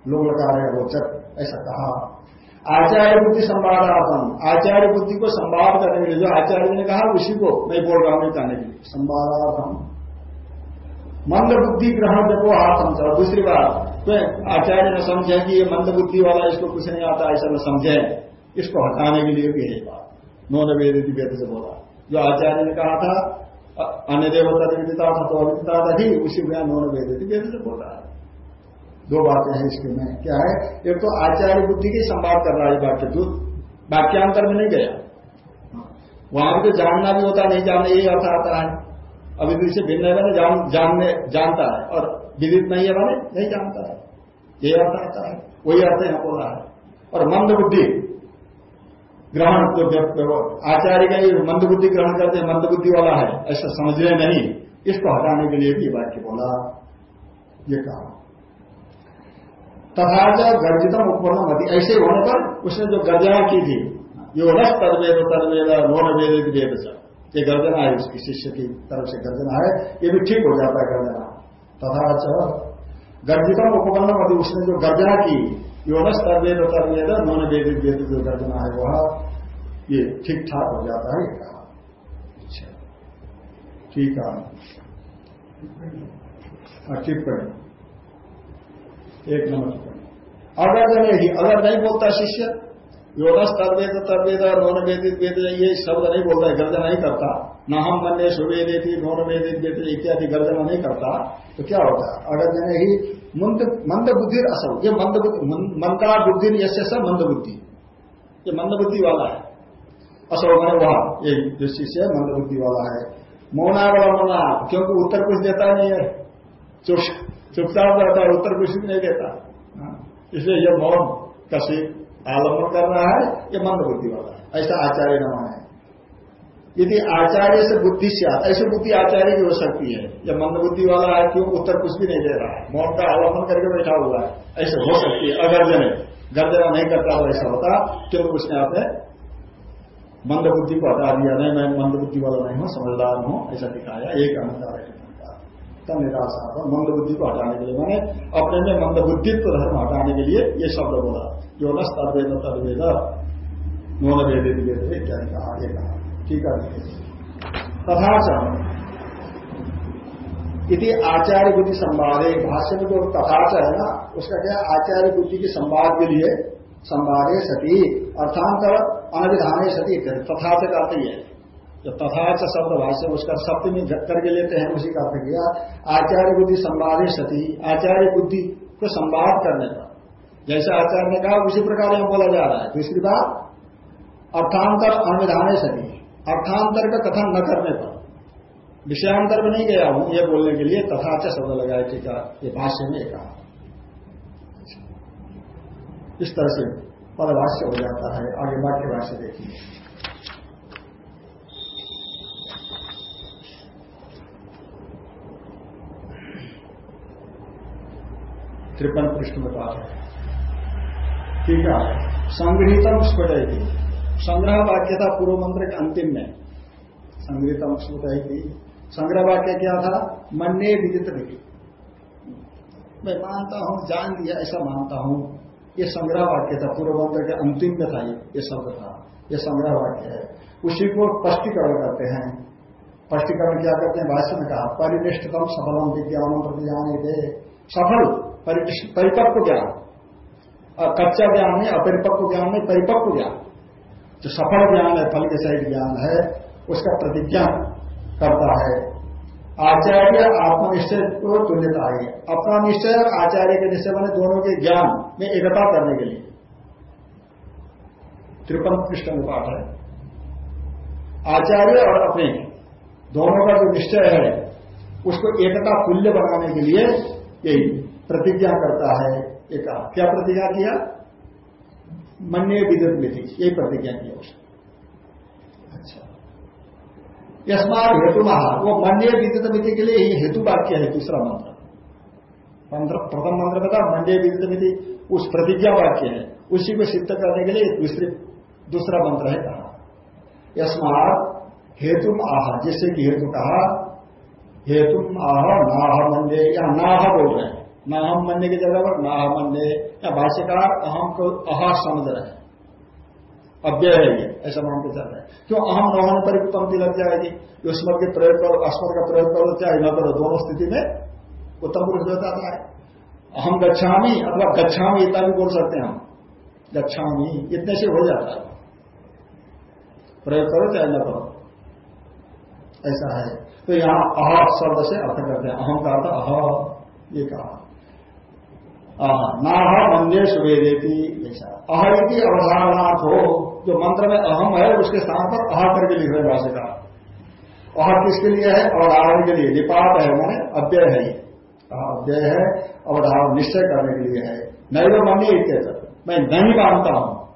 लोग लगा रहे अवोचक ऐसा कहा। आचार्य बुद्धि संवादार्थम। आचार्य बुद्धि को संवाद करने के लिए जो आचार्य ने कहा, उसी को मैं बोल रहा हूँ कहने के लिए। संवादार्थम। मंद बुद्धि ग्रहण देखो हाथ समझा दूसरी बात तो आचार्य ने समझे कि ये मंद बुद्धि वाला इसको कुछ नहीं आता, ऐसा न समझे इसको हटाने के लिए भी यही बात। नौ वेद वेद से बोला। जो आचार्य ने कहा था, अन्य देवता विदिता था तो अविदिता था ही, उसी में नौ वेद वेद से बोला है। दो बातें हैं इसके में। क्या है? एक तो आचार्य बुद्धि की संवाद कर रहा है वाक्य दूत वाक्यांतर में नहीं गया। वहाँ भी तो जानना भी होता नहीं जानना यही अर्थ आता है। अभी से भिन्न है जान, जानने जानता है। और विदित नहीं है मैंने नहीं जानता है। यही अर्थ आता है। वही अर्थ यहाँ बोल रहा है। और मंद बुद्धि ग्रहण जो आचार्य का ये मंद बुद्धि ग्रहण करते हैं मंद बुद्धि वाला है ऐसा समझने नहीं। इसको हटाने के लिए भी वाक्य बोला। ये कहा। तथा गर्जितम उत्पन्न मती। ऐसे होने पर उसने जो गर्जना की थी, यो रस तदवेद तदवेद, नोन वेद वेद ये गर्जना है उसकी, शिष्य की तरफ़ से गर्जना है, ये भी ठीक हो जाता है गर्जना। तथा च गर्जितम उपपन्न मती, उसने जो गर्जना की योनस तदवेद तदवेद, नोन वेद वेद जो गर्जना है, वह ये ठीक ठाक हो जाता है अच्छा। ठीक है, टिप्पणी। एक नंबर। अगर नहीं अगर नहीं बोलता शिष्य योगस तद्वेद तद्वेद नौन वेदित वेद, ये शब्द नहीं बोलता है गर्जना नहीं करता। न हम मन सुवेदी नौन वेदित वेद इत्यादि गर्जना नहीं करता तो क्या होता है? अगर ही मंद बुद्धि असल ये मंद मंदा बुद्धि यसे सब मंद बुद्धि ये मंद बुद्धि वाला है। असल मैंने वहाँ जो शिष्य है मंद बुद्धि वाला है। मौना वाला मौना क्योंकि उत्तर कुछ देता नहीं है। चुप, चुपचाप रहता है, उत्तर कुछ नहीं देता। हाँ। इसलिए यह मौन कसी आलंबन कर रहा है ये मंद बुद्धि वाला है। ऐसा आचार्य न माने यदि आचार्य से बुद्धि से आता ऐसी बुद्धि आचार्य की हो सकती है। जब मंद बुद्धि वाला है क्यों? उत्तर कुछ भी नहीं दे रहा है। मौन का आलंबन करके बैठा हुआ है। ऐसे हो सकती है। अगर गर्जना नहीं करता तो ऐसा होता क्योंकि उसने आपने मंद बुद्धि को हटा दिया। नहीं, मैं मंद बुद्धि वाला नहीं हूँ, समझदार हूँ, ऐसा दिखाया। एक अनुसार है। निराशा था। मंद बुद्धि को हटाने के लिए मैंने अपने में मंद बुद्धित्व धर्म हटाने के लिए ये शब्द बोला। जो न तद्वेद तद्वेद नोन वेद वेद इत्यादि कहा आगे कहा। ठीक है। तथा यदि आचार्य बुद्धि संवाद। है भाष्य में जो तथाच है ना, उसका क्या आचार्य बुद्धि के संवाद के लिए संवाद सती, अर्थांतर अनविधाने सती तथा से कहते है। जो तथाच शब्द भाष्य उसका शब्द सप्तमी करके लेते हैं, उसी का अर्थ किया आचार्य बुद्धि संवाद सती, आचार्य बुद्धि को संवाद करने का। जैसे आचार्य ने कहा, उसी प्रकार यहाँ बोला जा रहा है। दूसरी बात, अर्थांतर अनुविधान सती, अर्थांतर का कथन न करने पर। विषयांतर में नहीं गया हूँ यह बोलने के लिए तथाच शब्द लगाया टीका ये भाष्य में कहा। इस तरह से पदभाष्य हो जाता है, आगे वाक्य भाष्य देखिए। त्रिपन पृष्ठ में पाठ है। ठीक है? संग्रहितम स्फुट संग्रह वाक्य था पूर्व मंत्र के अंतिम में। संग्रहितम स्फुट संग्रह वाक्य क्या था? मन्ने विदित विधि। मैं मानता हूँ, जान दिया ऐसा मानता हूँ। ये संग्रह वाक्य था पूर्व मंत्र के अंतिम में था ये शब्द था। ये संग्रह वाक्य है। उसी को स्पष्टीकरण करते हैं। स्पष्टीकरण क्या करते हैं? भाष्य में कहा, परिनिष्ठतम सफलम विज्ञान प्रति सफल परिपक्व ज्ञान। कच्चा ज्ञान नहीं, अपरिपक्व ज्ञान नहीं, परिपक्व ज्ञान। जो सफल ज्ञान है फल के सहित ज्ञान है, उसका प्रतिज्ञा करता है। आचार्य आत्मनिश्चय को तुल्यता है। अपना निश्चय और आचार्य के निश्चय बने दोनों के ज्ञान में एकता करने के लिए। त्रिपन कृष्ण में है। आचार्य और अपने दोनों का जो निश्चय है, उसको एकता तुल्य बनाने के लिए यही। प्रतिज्ञा करता है एक क्या प्रतिज्ञा किया? मन्य विद्युत विधि यही प्रतिज्ञा किया उसने। अच्छा। यस्मात हेतु महा वो मंडे विदित मिति के लिए ही हेतु वाक्य है, दूसरा मंत्र। मंत्र, प्रथम मंत्र था मंडे विदित मिति उस प्रतिज्ञा वाक्य है। उसी को सिद्ध करने के लिए दूसरे, दूसरा मंत्र है कहा। यस्मात हेतु आह जिससे कि हेतु कहा हेतु आह नाह मंडे या नाह बोल रहे हैं। नाहम मनने की जगह पर नाह मनने। या भाष्यकार अहम को अहा समझ रहे हैं। अव्यय है ये, ऐसा मान के चल रहे हैं। क्यों अहम न होने पर भी पंक्ति लग जाएगी? युष्मत के प्रयोग करो अस्मत का प्रयोग करो चाहे न करो दोनों स्थिति में उत्तम पुरुष बताता है। अहम गच्छामी अथवा गच्छामी इतना भी बोल सकते हैं हम। गच्छामी, इतने से हो जाता है। प्रयोग करो चाहे न करो। ऐसा है। तो यहाँ अह शब्द से अर्थ करते हैं। अहम का अर्थ अह, ये कहा। नाह मंदे सुवेदेती ऐसा अह यदि अवधारणार्थ हो जो मंत्र में अहम है, उसके स्थान पर अह करके लिख रहे भाषा का अह किसके लिए है? अवधारण के लिए। निपात है, मैंने अव्यय है अव्यय है, अवधारण निश्चय करने के लिए है। नैव मन्य इत्यत मैं नहीं मानता हूँ।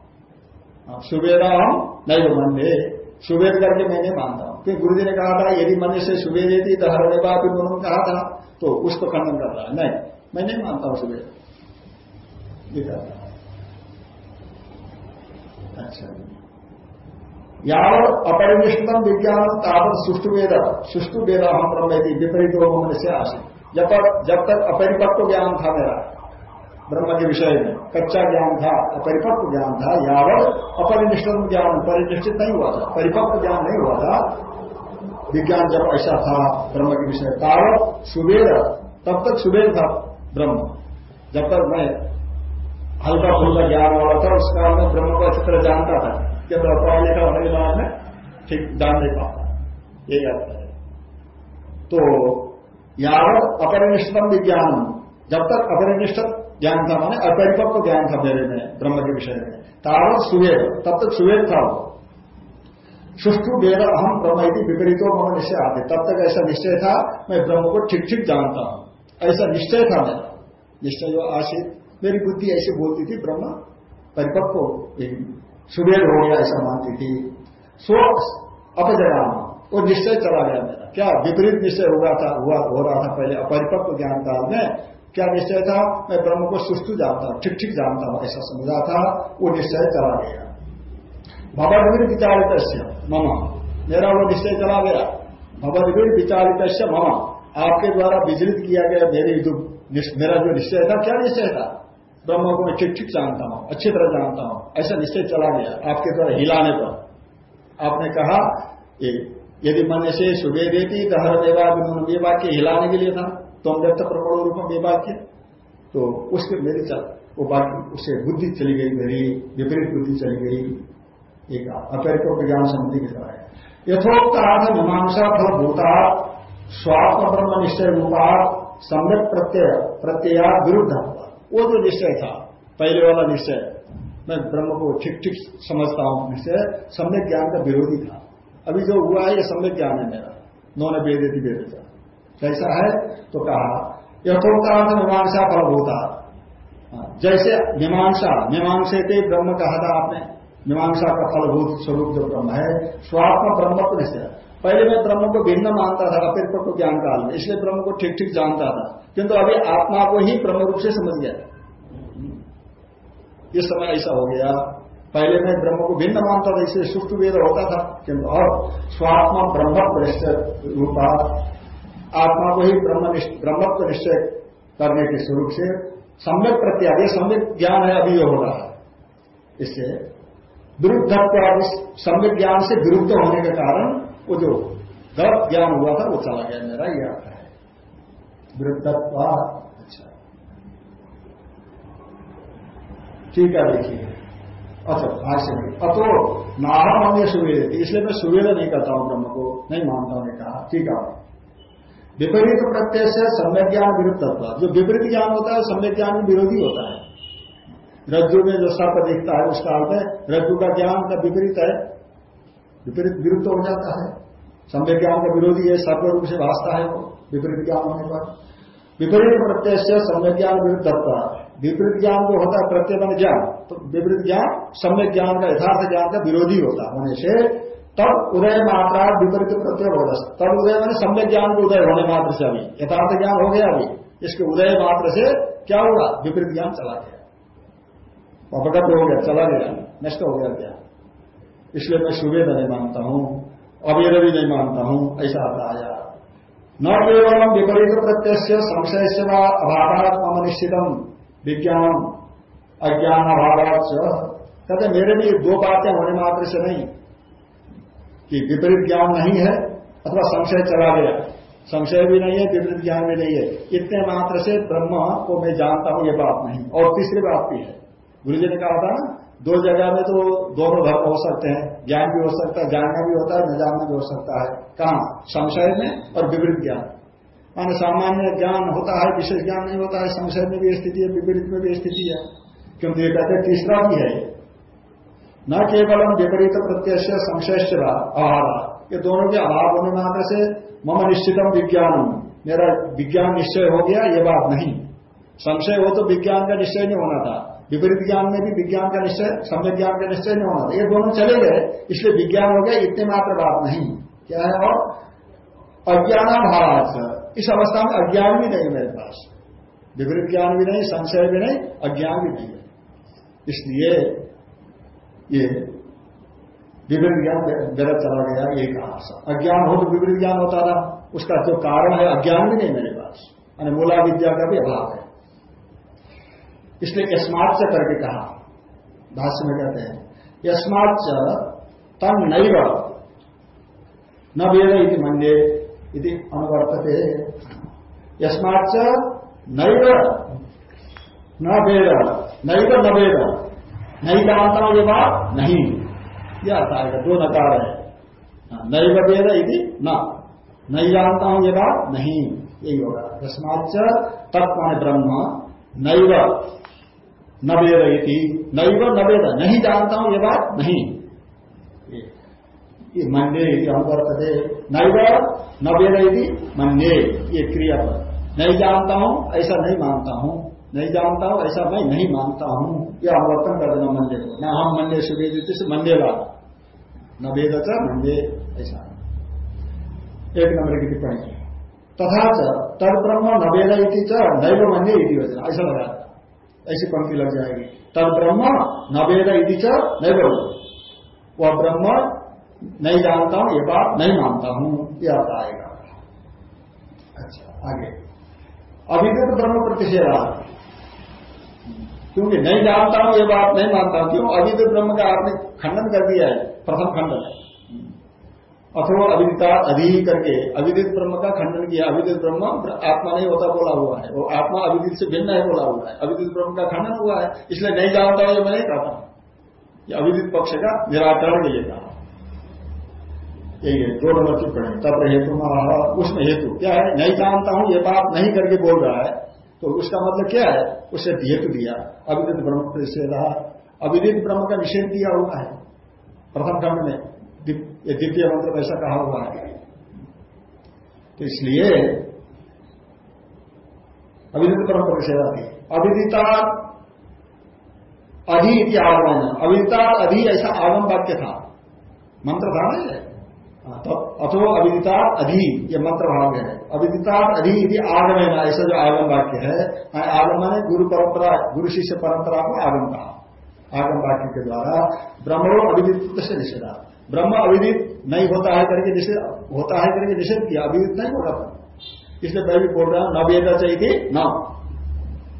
सुवेदा हम नैव मन्य। सुवेद करके मैं नहीं मानता हूँ। क्योंकि गुरु जी ने कहा था, यदि मन से सुवेद यदि तो हर बात उन्होंने कहा था तो उसको खंडन कर रहा है। नहीं, मैं नहीं मानता हूँ सुवेद। ये अच्छा यावत अपरिनिष्ठतम विज्ञान तावत सुष्टु वेद सुष्टु वेद हम ब्रह्म विपरीत हो मन से आशे जब तक जब तक अपरिपक्व ज्ञान था मेरा ब्रह्म के विषय में कच्चा ज्ञान था अपरिपक्व ज्ञान था यावत अपरिनिष्ठतम ज्ञान परिनिष्ठित नहीं हुआ था परिपक्व ज्ञान नहीं हुआ था विज्ञान जब ऐसा था ब्रह्म के विषय तावत सुवेद तब तक सुवेद था ब्रह्म जब तक मैं हल्का फुल्का ज्ञान वाला था, उस काल में ब्रह्म को अच्छी तरह जानता था। कि पढ़ा लिखा होने के बाद में ठीक जान नहीं पाता। यही अर्थ है। तो यावत अपरिनिष्ठतम विज्ञान जब तक अपरिनिष्ठ ज्ञान था, माने अपरिपक्व ज्ञान था मेरे में, ब्रह्म के विषय में। तावत सुवेद, तब तक सुवेद था वो। सुष्टु वेद अहम ब्रह्म यदि विपरीतों मम निश्चय आते तब तक ऐसा निश्चय था, मैं ब्रह्म को ठीक ठीक जानता हूँ। ऐसा निश्चय था मेरा। निश्चय जो आशित मेरी बुद्धि ऐसे बोलती थी, ब्रह्म, परिपक्व सुबेर हो गया, ऐसा मानती थी। सो अपजगाम वो निश्चय चला गया मेरा। क्या विपरीत निश्चय हुआ था, हुआ, हो रहा था पहले अपरिपक्व ज्ञान काल में? क्या निश्चय था? मैं ब्रह्म को सुस्तु जानता हूँ ठीक ठीक जानता हूँ, ऐसा समझा था, वो निश्चय चला गया। भवदवीर विचारित मम। मेरा वो निश्चय चला गया। भवदवीर विचारित मम। आपके द्वारा विचलित किया गया मेरी जो मेरा जो निश्चय था, क्या निश्चय था? ब्रह्म को मैं ठीक ठीक जानता हूँ, अच्छी तरह जानता हूँ। ऐसा निश्चय चला गया, आपके द्वारा हिलाने पर। आपने कहा यदि मन से सुबह देती दहर देवा ये वाक्य हिलाने के लिए था तो हम व्यक्त प्रमाण रूप में ये वाक्य तो उसके मेरी वो वाक्य उससे बुद्धि चली गई मेरी, विपरीत बुद्धि चली गई। एक अपरिको ज्ञान समिति की तरह यथोक्त अर्थ मीमांसा फल भूता स्वात्म ब्रह्म निश्चय रूपा सम्यक प्रत्यय प्रत्यया विरुद्ध। वो जो निश्चय था, पहले वाला निश्चय। मैं ब्रह्म को ठीक ठीक समझता हूँ निश्चय। सम्यक ज्ञान का विरोधी था। अभी जो हुआ है, ये सम्यक ज्ञान है मेरा। नौने वेदेती वेद कैसा है तो कहा यथोक्तार्थ मीमांसा फल होता जैसे मीमांसा, मीमांसे थे ब्रह्म कहा था आपने। मीमांसा का फलभूत स्वरूप जो ब्रह्म है, स्वात्म ब्रह्म को निश्चय। पहले मैं ब्रह्म को भिन्न मानता था अपरिपक्व ज्ञान काल में इसलिए ब्रह्म को ठीक ठीक जानता था। किंतु अभी आत्मा को ही ब्रह्म रूप से समझ गया। इस समय ऐसा हो गया। पहले मैं ब्रह्म को भिन्न मानता था, इसलिए सुष्ट वेद होता था। किंतु अब स्वात्मा ब्रह्मत्व रूपा आत्मा को ही ब्रह्म ब्रह्मत्व निश्चय करने के स्वरूप से सम्यक प्रत्याग सम्यक ज्ञान है, अभी हो रहा है। इससे विरुद्धत्व सम्यक ज्ञान से विरुद्ध होने के कारण वो जो गलत ज्ञान हुआ था, वो चला गया, मेरा यह अर्थ है। वृद्धत्व अच्छा। ठीक है, देखिए। अच्छा भाष्य में। अतो नाहम अन्य सुवेद इसलिए मैं सुवेद नहीं करता हूँ ब्रह्म को, नहीं मानता हूँ कहा। ठीक है। विपरीत प्रत्यय से सम्यक ज्ञान विरुद्धत्व। जो विपरीत ज्ञान होता है, सम्यक ज्ञान में विरोधी होता है। रज्जु में जो सर्प दिखता है, उसका अर्थ है, रज्जु का ज्ञान का विपरीत है। विपरीत विरुद्ध हो जाता है। सम्य ज्ञान का विरोधी है सर्व रूप से भाषता है वो, विपरीत ज्ञान होने पर विपरीत प्रत्यय से सम्य ज्ञान विरुद्धता विपरीत ज्ञान जो होता है, प्रत्यय मन ज्ञान तो विपरीत ज्ञान सम्य ज्ञान का, यथार्थ ज्ञान का विरोधी होता होने से तब उदय मात्रा विपरीत प्रत्यय होगा तब उदय मैंने सम्यक ज्ञान को उदय होने मात्र से अभी। यथार्थ ज्ञान हो गया अभी। इसके उदय मात्र से क्या हुआ? विपरीत ज्ञान चला गया। अपगत हो गया, चला गया, नष्ट हो गया क्या? इसलिए मैं सुवेद नहीं मानता हूँ अवेद भी नहीं मानता हूँ, ऐसा आया न केवल विपरीत प्रत्यय संशय से अभाव निश्चितम विज्ञान अज्ञान अभाव कहते मेरे लिए दो बातें होने मात्र से नहीं, कि विपरीत ज्ञान नहीं है अथवा संशय चला गया। संशय भी नहीं है, विपरीत ज्ञान भी नहीं है। इतने मात्र से ब्रह्म को मैं जानता हूँ, ये बात नहीं। और तीसरी बात भी है। गुरु जी ने कहा था ना दो जगह में तो दोनों धर्म हो सकते हैं। ज्ञान भी हो सकता है, जानना भी होता है, न जानना भी हो सकता है। कहा? संशय में और विपरीत ज्ञान। मान सामान्य ज्ञान होता है, विशेष ज्ञान नहीं होता है, संशय में भी स्थिति है, विपरीत में भी स्थिति है। क्योंकि ये कहते तीसरा भी है। न केवल विपरीत प्रत्यय संशय अभाव। ये दोनों के अभाव होने मात्र से मम निश्चितम विज्ञान मेरा विज्ञान निश्चय हो गया, ये बात नहीं। संशय हो तो विज्ञान का निश्चय नहीं होना था। विपरीत ज्ञान में भी विज्ञान का निश्चय सम्य ज्ञान का निश्चय नहीं होना। ये दोनों चले गए, इसलिए विज्ञान हो गया, इतने मात्र बात नहीं। क्या है? और अज्ञानाभाव इस अवस्था में अज्ञान भी नहीं मेरे पास। विपरीत ज्ञान भी नहीं, संशय भी नहीं, अज्ञान भी नहीं है। इसलिए ये विपरीत ज्ञान गलत चला गया, ये कहा अज्ञान हो तो विपरीत ज्ञान होता था। उसका जो कारण है, अज्ञान भी नहीं मेरे पास। यानी मूला विद्या का भी अभाव है। इसलिए यस्माच करके कहा भाष्य में कहते हैं यस्माच तन नैव न वेद इति मंडे इति अनुवर्तते। यस्माच नैव न वेद नैव न वेद नहीं जानता ये बात नहीं। यह आता है दो नकार है। हाँ, नई वेद यदि न नहीं जानता हूँ ये बात नहीं। यही होगा। तस्माच तत्व ब्रह्म नैव। न वेद इति। नैव न वेद नहीं जानता हूँ ये बात? नहीं। ये मंडे अनुवर्तते नैव न वेद यदि मंडे ये क्रिया पर। नहीं जानता हूँ, ऐसा नहीं मानता हूँ। नहीं जानता हूँ, ऐसा मैं नहीं मानता हूँ। यह अवर्तन कर देना मंडे को। न हम मंडे सुवेदित से मंडे ला न वेद मंडे ऐसा। एक नंबर की टिप्पणी। तथा तद ब्रह्म न वेद नैव मंडे इति वचन। ऐसा लगा। ऐसी पंक्ति लग जाएगी। तब ब्रह्म न वेद इति नैव वह ब्रह्म नहीं जानता हूँ, ये बात नहीं मानता हूँ यह आता आएगा। अच्छा आगे। अभिगत ब्रह्म प्रतिषेधा। क्योंकि नहीं जानता हूँ, ये बात नहीं मानता। क्यों? अविद ब्रह्म का आपने खंडन कर दिया है, प्रथम खंडन है। अथवा अविदिता अधि करके, अविदित ब्रह्म का खंडन किया, अविदित ब्रह्म आत्मा नहीं होता बोला हुआ है। वो आत्मा अविदित से भिन्न है बोला हुआ है। अविदित ब्रह्म का खंडन हुआ है, इसलिए नहीं जानता हूँ मैं नहीं कहता ये अविदित पक्ष का निराकरण के लिए कहा। है, दो नंबर टिप्पणी। तब हेतु उसमें हेतु क्या है? नहीं जानता हूँ, ये बात नहीं करके बोल रहा है तो उसका मतलब क्या है? उसे हेतु दिया। अविदित ब्रह्म निषेध अविदित ब्रह्म का निषेध दिया हुआ है, प्रथम खंड में। द्वितीय मंत्र ऐसा कहा हुआ है। तो इसलिए अविदित ब्रह्म का निषेधा थी। अविदिता अधि इति आगमन। अविदिता अधि ऐसा आगम वाक्य था। मंत्र था ना हाँ, तो अथो अविदिता अधि ये मंत्र भाव है। अविदिता अधि यदि आगम है ना ऐसा जो आगम वाक्य है हाँ, आगम माने गुरु परंपरा गुरु शिष्य परंपरा को आगम कहा। आगम वाक्य के द्वारा ब्रह्मो अविदित से निषेधा ब्रह्म अविदित नहीं होता है करके निषेध, होता है करके निषेध किया, अविदित नहीं होगा इसलिए मैं भी बोल रहा हूँ न वेद चाहिए न।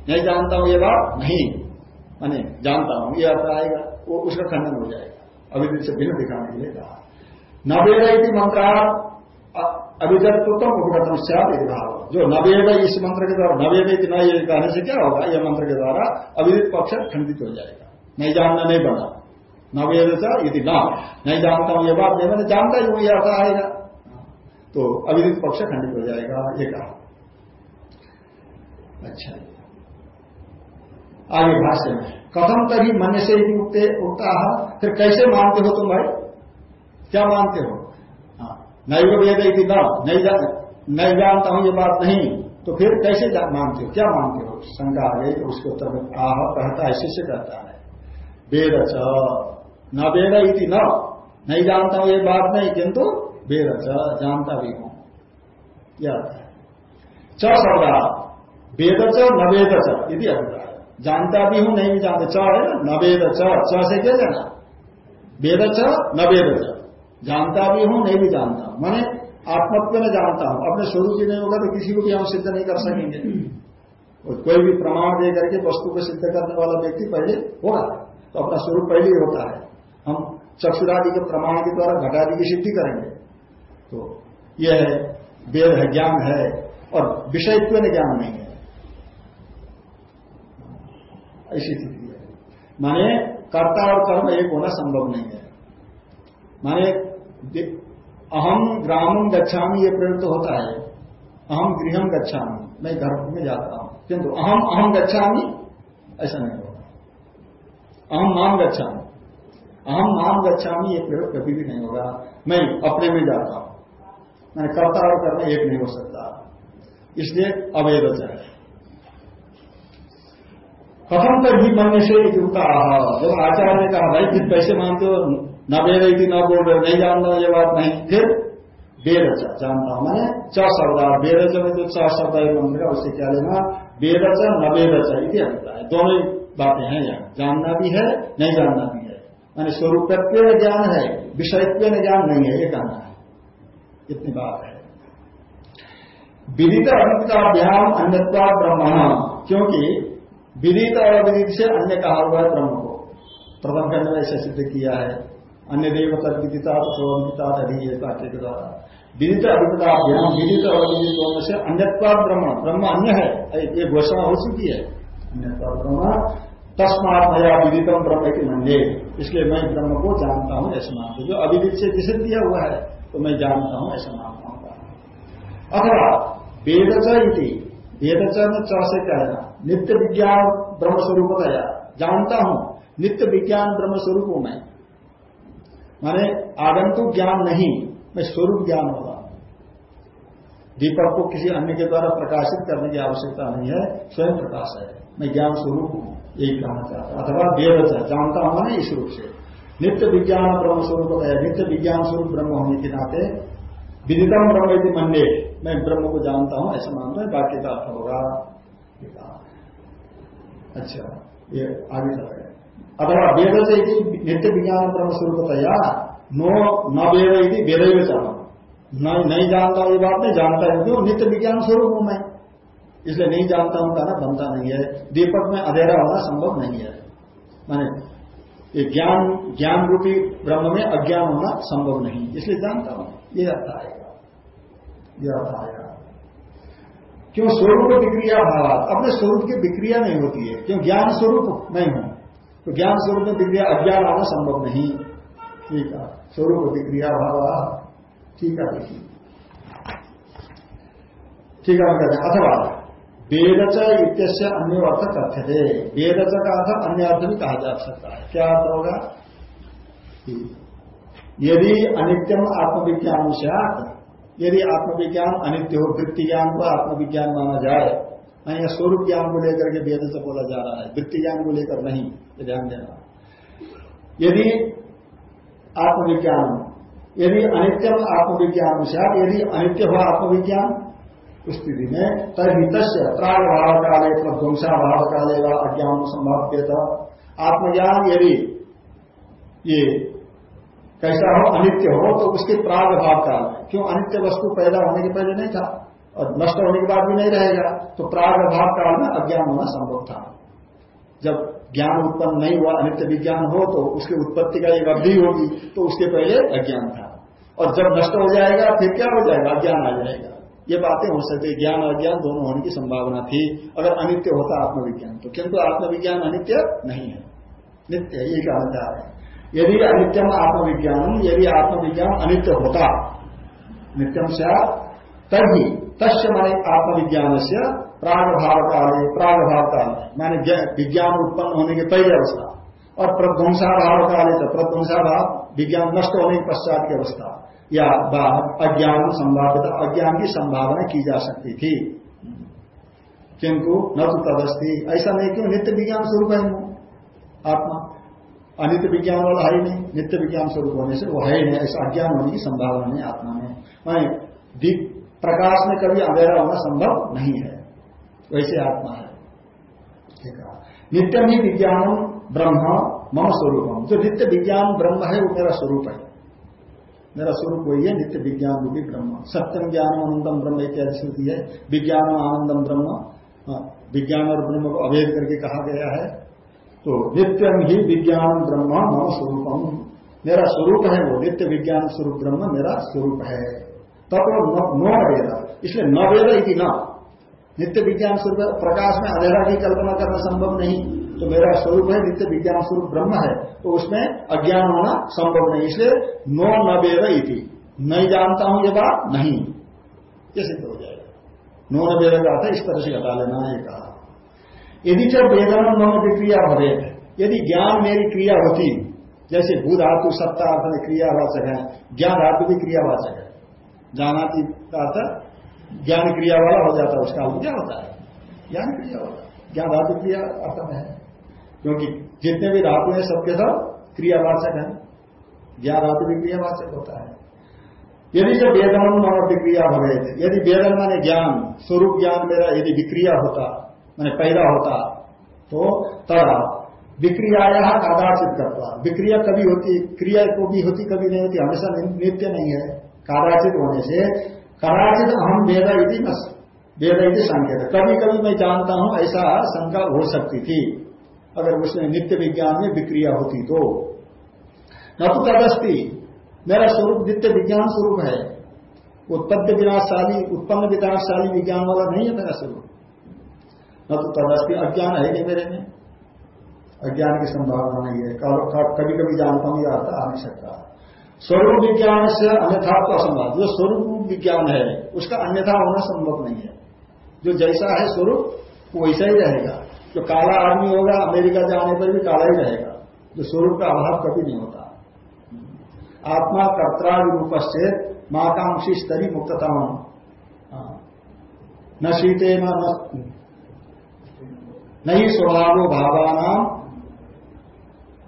नहीं जानता हूँ ये बात, नहीं। मैंने जानता हूँ, ये अर्थ आएगा, वो उसका खंडन हो जाएगा। अविदित से भिन्न दिखाने के लिए कहा। नवेद मंत्र अभिजत्वम उपगतम श्याम भाव। जो नवेद इस मंत्र के द्वारा नवेद न ये कहने से क्या होगा? यह मंत्र के द्वारा अविदित पक्ष खंडित हो जाएगा। नहीं जानना नहीं बना नवेद यदि न नहीं जानता हूँ ये बात नहीं मैंने जानता ही हूँ ये अर्थ आएगा तो अविदित पक्ष खंडित हो जाएगा ये कहा अच्छा आगे भाष्य में कथम तभी मन से ही उगते उगता फिर कैसे मानते हो तुम भाई क्या मानते हो हाँ, नहीं वेद थी न नहीं जान नहीं जानता हूँ ये बात नहीं तो फिर कैसे मानते हो क्या मानते हो शंका तो उसके उत्तर में आह कहता है शिष्य कहता है वेद न वेद इति न। नहीं जानता हूँ, ये बात नहीं, किंतु वेद जानता भी हूँ। यह च शब्द वेद च, न वेद यदि अभिप्राय। जानता भी हूँ, नहीं भी जानता। च है ना? न वेद च। से क्या जाना? वेद च, न वेद जानता भी हूँ, नहीं भी जानता हूँ। मैंने आत्मत्व में जानता हूँ। अपने स्वरूप ही नहीं होगा तो किसी को भी हम सिद्ध नहीं कर सकेंगे। और कोई भी प्रमाण दे करके वस्तु को सिद्ध करने वाला व्यक्ति पहले होगा। तो अपना स्वरूप पहले ही होता है। चक्षुरादि के प्रमाण के द्वारा घटादि की सिद्धि करेंगे। तो यह है, वेद है, ज्ञान है, और विषयत्व ज्ञान नहीं है। ऐसी स्थिति है। माने कर्ता और कर्म एक होना संभव नहीं है। माने अहम ग्रामम गच्छामी, ये प्रयुक्त होता है। अहम गृहम गच्छामी, मैं घर में जाता हूँ। किंतु अहम अहम गच्छामी, ऐसा नहीं होगा। अहम नाम गच्छामी। अहम नाम गच्छामी ये प्रयोग कभी भी नहीं होगा। मैं अपने में जाता हूँ। मैंने करता और करना एक नहीं हो सकता। इसलिए अवैध है। कथम तक भी बनने से युक्ता जब आचार्य ने कहा, भाई, फिर पैसे मानते हो? न रही थी न बोल रहे नहीं जानना ये बात, नहीं। फिर बेरचा जानता हूँ। मैंने च शब्द बेरच में जो च शब्द है मंत्र का उससे क्या लेना? बेरचा न बेरच इति अभिप्राय। दोनों बातें हैं यहाँ। जानना भी है, नहीं जानना भी मैंने स्वरूपत्व ज्ञान है, विषयत्व ज्ञान नहीं है, ये कहना है। इतनी बात है। विदित अमित का अभ्याम अन्यत्वा ब्रह्म, क्योंकि विदित और अविदित से अन्य कहा हुआ है ब्रह्म को। प्रथम खंड में ऐसे सिद्ध किया है। अन्य देव तद विदिता स्वविदिता अधिक वाक्य के द्वारा। विदित अभिता अभियान विदित और अविदित दोनों से अन्यत्वा ब्रह्म ब्रह्म अन्य है। ये घोषणा हो चुकी है। अन्यत्वा ब्रह्म तस्मात मया विदितम ब्रह्म के मंडे इसलिए मैं ब्रह्म को जानता हूँ, ऐसा मानते जो अविदित से किसे दिया हुआ है तो मैं जानता हूँ, ऐसा मानता हूँ। अथवा वेदच वेदच में च से कहना नित्य विज्ञान ब्रह्म स्वरूप जानता हूँ नित्य विज्ञान ब्रह्म स्वरूप हूँ मैं। माने आगंतुक ज्ञान नहीं, मैं स्वरूप ज्ञान होगा। दीपक को किसी अन्य के द्वारा प्रकाशित करने की आवश्यकता नहीं है, स्वयं प्रकाश है। मैं ज्ञान स्वरूप हूँ। यही कहना चाहता अथवा वेद जानता हूँ इस रूप से। नित्य विज्ञान ब्रह्म स्वरूप गया नित्य विज्ञान स्वरूप ब्रह्म होने के नाते विदितम ब्रह्म यदि मंडे मैं ब्रह्म को जानता हूँ, ऐसा मानता है, बाकी का अर्थ होगा। अच्छा ये आगे चला गया अथवा वेद से नित्य विज्ञान ब्रह्म स्वरूप तया नो, न वेद यदि वेद ही नहीं जानता ये बात नहीं, जानता है क्यों? नित्य विज्ञान स्वरूप हूँ मैं। इसलिए नहीं जानता हूँ, कहना बनता नहीं है। दीपक में अधेरा होना संभव नहीं है। माने, ये ज्ञान ज्ञान रूपी ब्रह्म में अज्ञान होना संभव नहीं। इसलिए जानता हूँ। ये अर्थ आएगा ये अर्थ आएगा क्यों? स्वरूप विक्रिया भाव अपने स्वरूप की विक्रिया नहीं होती है। क्यों? ज्ञान स्वरूप नहीं हूँ। तो ज्ञान स्वरूप में विक्रिया अज्ञान आना संभव नहीं। ठीक है। स्वरूप विक्रिया भाव ठीक है, ठीक हैं। अथवा वेदच इत्यस्य अन्य अर्थ कथ्य थे वेदच का अर्थ अन्य अर्थ भी कहा जा सकता है। क्या अर्थ होगा? यदि अनित्यम आत्मविज्ञान से यदि आत्मविज्ञान अनित्य हो वृत्ति ज्ञान को आत्मविज्ञान माना जाए यहाँ स्वरूप ज्ञान को लेकर के वेद से बोला जा रहा है वृत्ति ज्ञान को लेकर नहीं, ये ध्यान देना। यदि आत्मविज्ञान यदि अनित्यम आत्मविज्ञान से यदि अनित्य हो आत्मविज्ञान स्थिति में तहित प्राग भाव काले प्रध्वंसा भाव काले व अज्ञान संभाव्य आत्मज्ञान यदि ये कैसा हो, अनित्य हो तो उसके प्राग भाव काल में क्यों अनित्य वस्तु पैदा होने के पहले नहीं था और नष्ट होने के बाद भी नहीं रहेगा तो प्राग भाव काल में अज्ञान होना संभव था। जब ज्ञान उत्पन्न नहीं हुआ, अनित्य विज्ञान हो तो उसकी उत्पत्ति का एक अवधि होगी तो उसके पहले अज्ञान था। और जब नष्ट हो जाएगा, फिर क्या हो जाएगा? अज्ञान आ जाएगा। ये बातें हो सकती है। ज्ञान अज्ञान दोनों होने की संभावना थी। अगर अनित्य होता आत्मविज्ञान तो किंतु आत्मविज्ञान अनित्य नहीं है। नित्य, ये कहना हैं। यदि अनित्यम आत्मविज्ञान यदि आत्मविज्ञान अनित्य होता, नित्यम से तभी तस्य माने आत्मविज्ञान से प्रागभाव काले प्रागभाव काल माने विज्ञान उत्पन्न होने के पहले अवस्था, और प्रध्वंसा भाव काले तो प्रध्वंसा भाव विज्ञान नष्ट होने के पश्चात की अवस्था। या अज्ञान संभावित, अज्ञान की संभावना की जा सकती थी। किंतु न तो तदस्थी ऐसा नहीं क्यों? नित्य विज्ञान स्वरूप है आत्मा। अनित्य विज्ञान वाला है ही नहीं। नित्य विज्ञान स्वरूप होने से वो है ही नहीं। ऐसा अज्ञान होने की संभावना नहीं, आत्मा में माने प्रकाश में कभी अंधेरा होना संभव नहीं है। वैसे आत्मा है। ठीक है। नित्यम ही विज्ञान ब्रह्म मम स्वरूपम जो नित्य विज्ञान ब्रह्म है, वो मेरा स्वरूप है। मेरा स्वरूप वही है नित्य विज्ञान रूपी ब्रह्म। सत्यम ज्ञान आनंदम ब्रह्म इत्यादि श्रुति है। विज्ञान आनंदम ब्रह्म हाँ, विज्ञान और ब्रह्म को अभेद करके कहा गया है। तो नित्यम ही विज्ञान ब्रह्म मम स्वरूपम। मेरा स्वरूप है वो नित्य विज्ञान स्वरूप ब्रह्म मेरा स्वरूप है। तब न वेद इसलिए न वेद इति न। नित्य विज्ञान स्वरूप प्रकाश में अंधेरा की कल्पना करना संभव नहीं। तो मेरा स्वरूप है, नित्य विज्ञान स्वरूप ब्रह्म है तो उसमें अज्ञान होना संभव नहीं, इसलिए नो न वेद इति। नहीं जानता हूँ ये बात, नहीं। ये सिद्ध हो जाएगा। नो न वेद का अर्थ इस तरह से घटा लेना, ये कहा। यदि जब वेदन मम विक्रिया भरे यदि ज्ञान मेरी क्रिया होती, जैसे भू धातु, सत्ता अर्थ में क्रियावाचक है, ज्ञान धातु भी क्रियावाचक है। जानाती का अर्थ, ज्ञान क्रिया वाला हो जाता है, उसका क्या होता है? ज्ञान क्रिया वाला ज्ञान धातु क्रिया अर्थ में है। क्योंकि जितने भी धातु हैं, सबके सब क्रियावाचक है। ज्ञान धातु भी क्रियावाचक होता है। यदि जब वेदन और विक्रिया भरे यदि वेदन माने ज्ञान, स्वरूप ज्ञान मेरा यदि विक्रिया होता, मैंने पैदा होता तो तब विक्रियाया कादाचित करता। विक्रिया कभी होती, क्रिया को भी होती, कभी नहीं होती, हमेशा नित्य नहीं है। कादाचित होने से कदाचित अहम वेद यदि वेद यदि संकेत। कभी कभी मैं जानता हूँ, ऐसा शंका हो सकती थी। अगर उसमें नित्य विज्ञान में विक्रिया होती तो। न तो तदस्ती। मेरा स्वरूप नित्य विज्ञान स्वरूप है। उत्पत्ति विनाशशाली, उत्पन्न विनाशशाली विज्ञान वाला नहीं है मेरा स्वरूप। न तो तदस्ती। अज्ञान है नहीं मेरे में। अज्ञान की संभावना नहीं है। कभी कभी जानता हूँ यह अर्थ आ नहीं सकता। स्वरूप विज्ञान से अन्यथा तो असंभव। जो स्वरूप विज्ञान है, उसका अन्यथा होना संभव नहीं है। जो जैसा है स्वरूप वैसा ही रहेगा। जो काला आदमी होगा, अमेरिका जाने पर भी काला ही रहेगा। जो स्वरूप का अभाव कभी नहीं होता। आत्मा कर्ता से माकांक्षी स्तरी मुक्तता। हाँ। न शीते नहीं स्वभाव भावानाम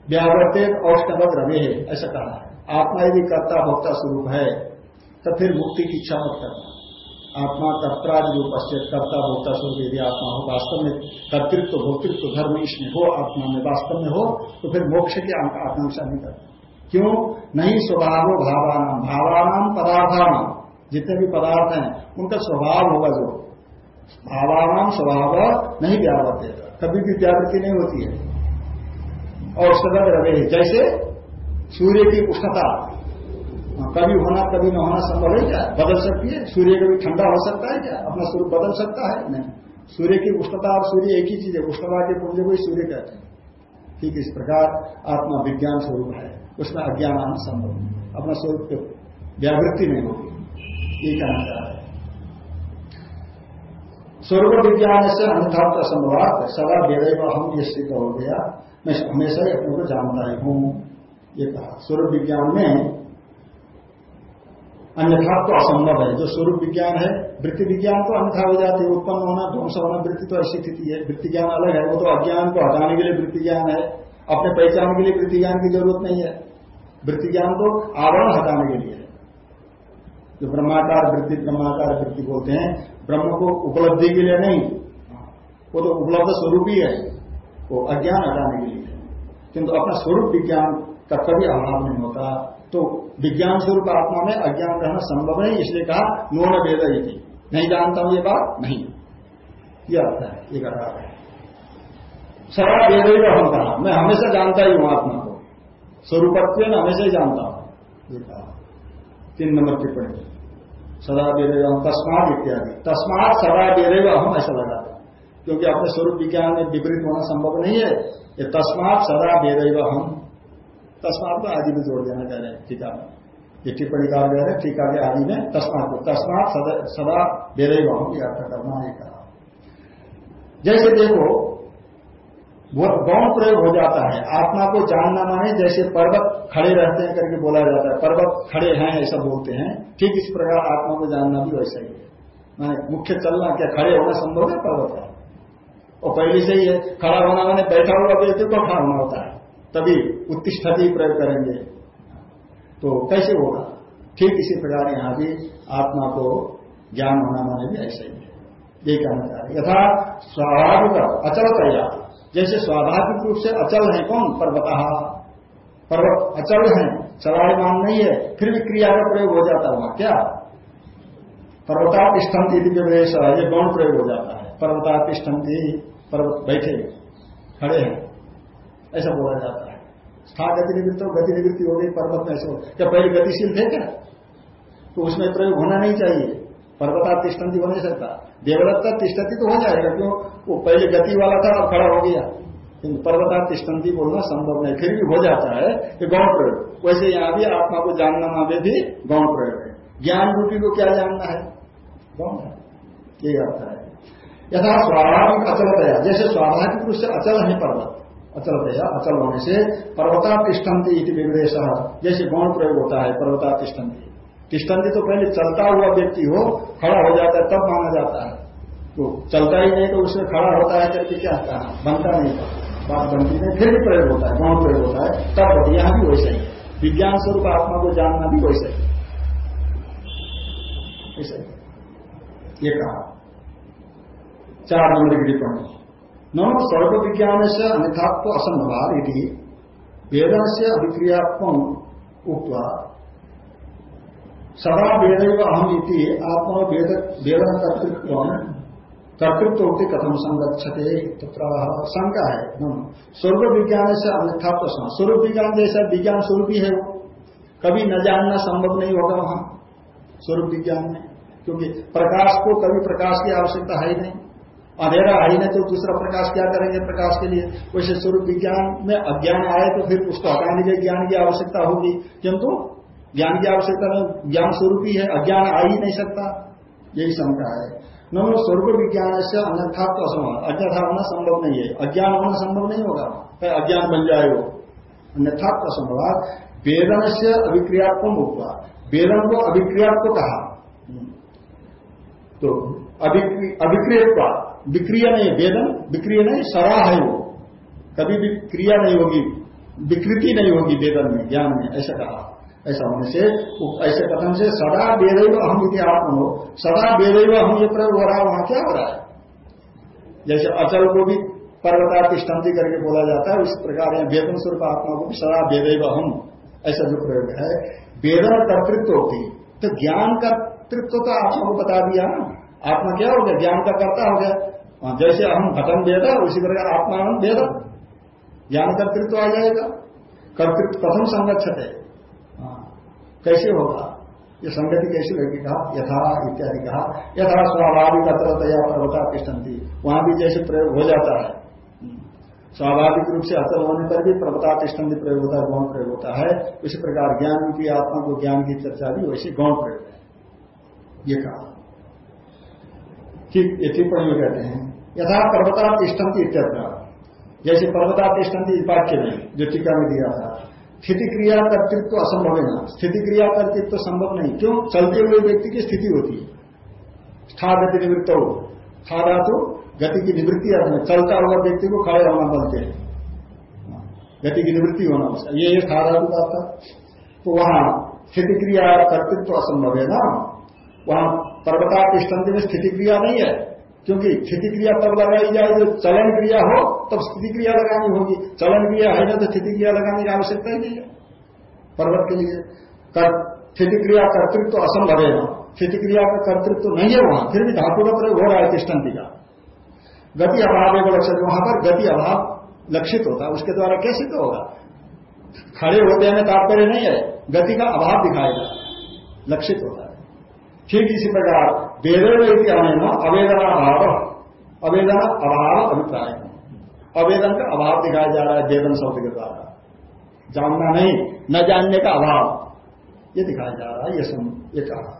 व्यावर्तित औष्णवत रवे। ऐसा कहा है। आत्मा यदि कर्ता भोक्ता स्वरूप है तो फिर मुक्ति की इच्छा मत करना। आत्मा कर्तादि रूप से कर्ता भोक्ता स्वरूप यदि आत्मा हो, वास्तव में कर्तृत्व, भोक्तृत्व, धर्म इसमें हो, आत्मा में वास्तव में हो तो फिर मोक्ष की आकांक्षा नहीं करता। क्यों? नहीं स्वभाव भावानाम। भावानाम पदार्थानाम। जितने भी पदार्थ हैं, उनका स्वभाव होगा जो। भावानाम स्वभाव नहीं व्यावर्त देता कभी भी व्यावृत्ति नहीं होती है। और सदर रवे जैसे सूर्य की उष्णता कभी होना कभी न होना संभव है क्या बदल सकती है। सूर्य कभी ठंडा हो सकता है क्या? अपना स्वरूप बदल सकता है? नहीं। सूर्य की उष्णता और सूर्य एक ही चीज़ है। उष्णता के पुंज को ही सूर्य कहते हैं। ठीक इस प्रकार आत्मा विज्ञान स्वरूप है। उसमें अज्ञान आना संभव नहीं अपना स्वरूप व्यावृत्ति नहीं होगी ये कहना चाह रहे स्वरूप विज्ञान से अन्यथा असंभवात। सदा वेद हम ये सिद्ध हो गया मैं हमेशा ही अपने को जानता ही हूँ। ये कहा। स्वरूप विज्ञान में अन्यथा तो असंभव है। जो स्वरूप विज्ञान है, वृत्ति विज्ञान तो अन्यथा हो जाती है, उत्पन्न होना, ध्वंस होना, वृत्ति तो ऐसी स्थिति है। वृत्ति ज्ञान अलग है, वो तो अज्ञान को हटाने के लिए वृत्ति ज्ञान है। अपने पहचान के लिए वृत्ति ज्ञान की ज़रूरत नहीं है। वृत्ति ज्ञान तो आवरण हटाने के लिए। है जो ब्रह्माकार वृत्ति ब्रह्माकार वृत्ति बोलते हैं, ब्रह्म को उपलब्धि के लिए नहीं। वो तो उपलब्ध स्वरूप ही है। वो अज्ञान हटाने के लिए। है किंतु अपना स्वरूप विज्ञान का कभी अभाव नहीं होता। तो विज्ञान स्वरूप आत्मा में अज्ञान रहना संभव नहीं, इसलिए कहा नो न वेद थी। नहीं जानता हूँ ये बात? नहीं। यह अर्थ है, ये कहा है। सदा वेद ही हम कहा। मैं हमेशा जानता ही हूँ आत्मा को। स्वरूपत्व हमेशा ही जानता हूँ। ये कहा। तीन नंबर टिप्पणी। सदा बेरेगा हम तस्मात इत्यादि। तस्मात सदा बेरेगा हम ऐसा लगा क्योंकि अपने स्वरूप विज्ञान में विपरीत होना संभव नहीं है। ये तस्मात सदा बेरेगा हम तस्मात को आदि में जोड़ देना कह रहे हैं टीका में ये टिप्पणी कार कह रहे हैं टीका के आदि में तस्मात को तस्मात सदा बेरेगा हम यह अर्थ करना है कहा। जैसे देखो गौण प्रयोग हो जाता है, आत्मा को जानना माने जैसे पर्वत खड़े रहते हैं करके बोला जाता है, पर्वत खड़े हैं ऐसा बोलते हैं, ठीक इस प्रकार आत्मा को जानना भी वैसा ही है। माने मुख्य चलना क्या, खड़े होना संभव है पर्वत है और पहले से ही है, खड़ा होना मैंने बैठा हुआ व्यक्ति को खड़ा होना होता है, तभी उत्तिष्ठति प्रयोग करेंगे। तो कैसे होगा? ठीक इसी प्रकार यहाँ भी आत्मा को ज्ञान होना माने भी ऐसे ही है। ये कहना चाह रहे यथा स्वाभाविक अचल तैयार जैसे स्वाभाविक रूप से अचल है कौन? पर्वत। पर्वत अचल है, चलायमान नहीं है, फिर भी क्रिया का प्रयोग हो जाता है वहाँ क्या पर्वतातिष्ठंती व्यवेश ये गौण प्रयोग हो जाता है? पर्वतातिष्ठंती पर्वत बैठे, खड़े हैं, ऐसा बोला जाता है। स्था गति निवृत्त हो, गति निवृत्ति हो गई, पर्वत में हो। क्या पहले गतिशील थे क्या? तो उसमें प्रयोग होना नहीं चाहिए। पर्वतातिष्ठंती हो नहीं सकता। देवदत्ता तिष्ठती तो हो जाएगा, क्यों? वो पहले गति वाला था, अब खड़ा हो गया। किंतु पर्वतातिष्ठंती बोलना संभव नहीं, फिर भी हो जाता है ये गौण प्रयोग। वैसे यहाँ भी आत्मा को जानना मावे भी गौण प्रयोग है। ज्ञान रूपी को क्या जानना है? गौण है। ये अर्थ है। यथा स्वाभाविक अचलतया, जैसे स्वाभाविक रूप से अचल है पर्वत अचलतया अचल होने से पर्वतातिष्ठंती विवेश जैसे गौण प्रयोग होता है पर्वतातिष्ठंती तिष्ठंती तो पहले चलता हुआ व्यक्ति हो, खड़ा हो जाता है, तब माना जाता है। तो चलता ही नहीं तो उसमें खड़ा होता है करके क्या कहा? बनता नहीं बात बनती नहीं, फिर भी प्रयोग होता है, गौण प्रयोग होता है। तब यहाँ भी वैसे ही। विज्ञान स्वरूप आत्मा को जानना भी वैसे ही। ऐसे ये कहा। चार नंबर की टिप्पणी। न सर्व विज्ञान से अन्यथात्व असंभवार यदि वेदन से अभिक्रियात्म उक्वा सदा वेद अहम इति आत्मा वेद वेदन कर्तृत्व कर्तृत्व होती कथम संरक्षते शंका है। स्वर्ग विज्ञान से अन्यथात्व स्वरूप विज्ञान जैसा विज्ञान स्वरूप ही है वो। कभी न जानना संभव नहीं होगा वहाँ, स्वरूप विज्ञान में, क्योंकि प्रकाश को कभी प्रकाश की आवश्यकता है ही नहीं। अंधेरा ही नहीं तो दूसरा प्रकाश क्या करेंगे प्रकाश के लिए? वैसे स्वरूप विज्ञान में अज्ञान आए तो फिर उसको हटाने के ज्ञान की आवश्यकता होगी। किंतु ज्ञान की आवश्यकता में ज्ञान स्वरूप ही है अज्ञान आ ही नहीं सकता। यही शंका है। न स्वरूप विज्ञान से अन्यथा तो असंभव अन्यथा होना संभव नहीं है। अज्ञान होना संभव नहीं होगा। अज्ञान बन जाए वो। अन्यथा तो असंभव वेदन से अभिक्रियात्मक हुआ वेदन को अभिक्रियात्मक कहा। तो अभिक्रिय विक्रिया नहीं, वेदन विक्रिय नहीं सरा है वो। कभी भी क्रिया नहीं होगी, विकृति नहीं होगी वेदन में, ज्ञान में, ऐसा कहा। ऐसा होने से, ऐसे कथन से सदा वेदैव हम यदि आत्म हो सदा वेदैव हम ये प्रयोग हो रहा वहाँ क्या हो रहा है? जैसे अचल को भी पर्वतातिष्ठंती करके बोला जाता है, उस प्रकार यहाँ वेदन स्वरूप आत्मा को भी सदा वेदैव हम ऐसा जो प्रयोग है। वेदन कर्तृत्व होती तो ज्ञान कर्तृत्व तो आत्मा को बता दिया ना। आत्मा क्या हो गया? ज्ञान का कर्ता हो गया। जैसे हम घटन वेद उसी प्रकार आत्मा हम वेद ज्ञान कर्तृत्व आ जाएगा। कर्तृत्व प्रथम संरक्षक है हाँ, कैसे होगा? ये संगति कैसी लगेगी कहा यथा इत्यादि कहा। यथा स्वाभाविक अतरतया पर्वता तिष्ठती वहाँ भी जैसे प्रयोग हो जाता है। स्वाभाविक रूप से अचल होने पर भी पर्वता तिष्ठंती प्रयोग होता है गौण प्रयोग होता है। उसी प्रकार ज्ञान की आत्मा को ज्ञान की चर्चा भी वैसे गौण प्रयोग है। ये कहा। टिप्पणी कहते हैं। यथा पर्वता तिष्ठंती इत्यत्र। जैसे पर्वता तिष्ठंती वाक्य में, जो टीका में दिया था। स्थिति क्रिया कर्तृत्व तो असंभव है। ना स्थिति क्रिया कर्तृत्व तो संभव नहीं। क्यों? चलते हुए व्यक्ति की स्थिति होती है। स्था गति निवृत्त हो। स्था तो गति की निवृत्ति अपने चलता हुआ व्यक्ति को खड़े होना बनते हैं। गति की निवृत्ति होना उसका ये स्था धातु का था तो वहाँ स्थिति क्रिया कर्तृत्व असंभव है ना? वहाँ पर्वतातिष्ठंति में स्थिति क्रिया नहीं है। क्योंकि स्थिति क्रिया तब लगाई जाए जो चलन क्रिया हो, तब स्थिति क्रिया लगानी होगी। चलन क्रिया है ना तो स्थिति क्रिया लगाने की आवश्यकता ही नहीं है। पर्वत के लिए। स्थिति क्रिया कर्तृत्व तो असंभव है वहाँ। स्थिति क्रिया का कर्तृत्व तो नहीं है वहाँ, फिर भी धातु का प्रयोग हो रहा है तिष्ठंति का गति अभाव एक लक्षित वहाँ पर गति अभाव लक्षित होता है उसके द्वारा कैसे तो होगा? खड़े होते हैं, तात्पर्य नहीं है। गति का अभाव दिखाएगा। लक्षित होता है ठीक इसी प्रकार वेदन आने अवेदना अभाव अवेदन अभाव अभिप्राय अवेदन का अभाव दिखाया जा रहा है वेदन शब्द के द्वारा जानना नहीं न जानने का अभाव ये दिखाया जा रहा है ये सुन ये कहा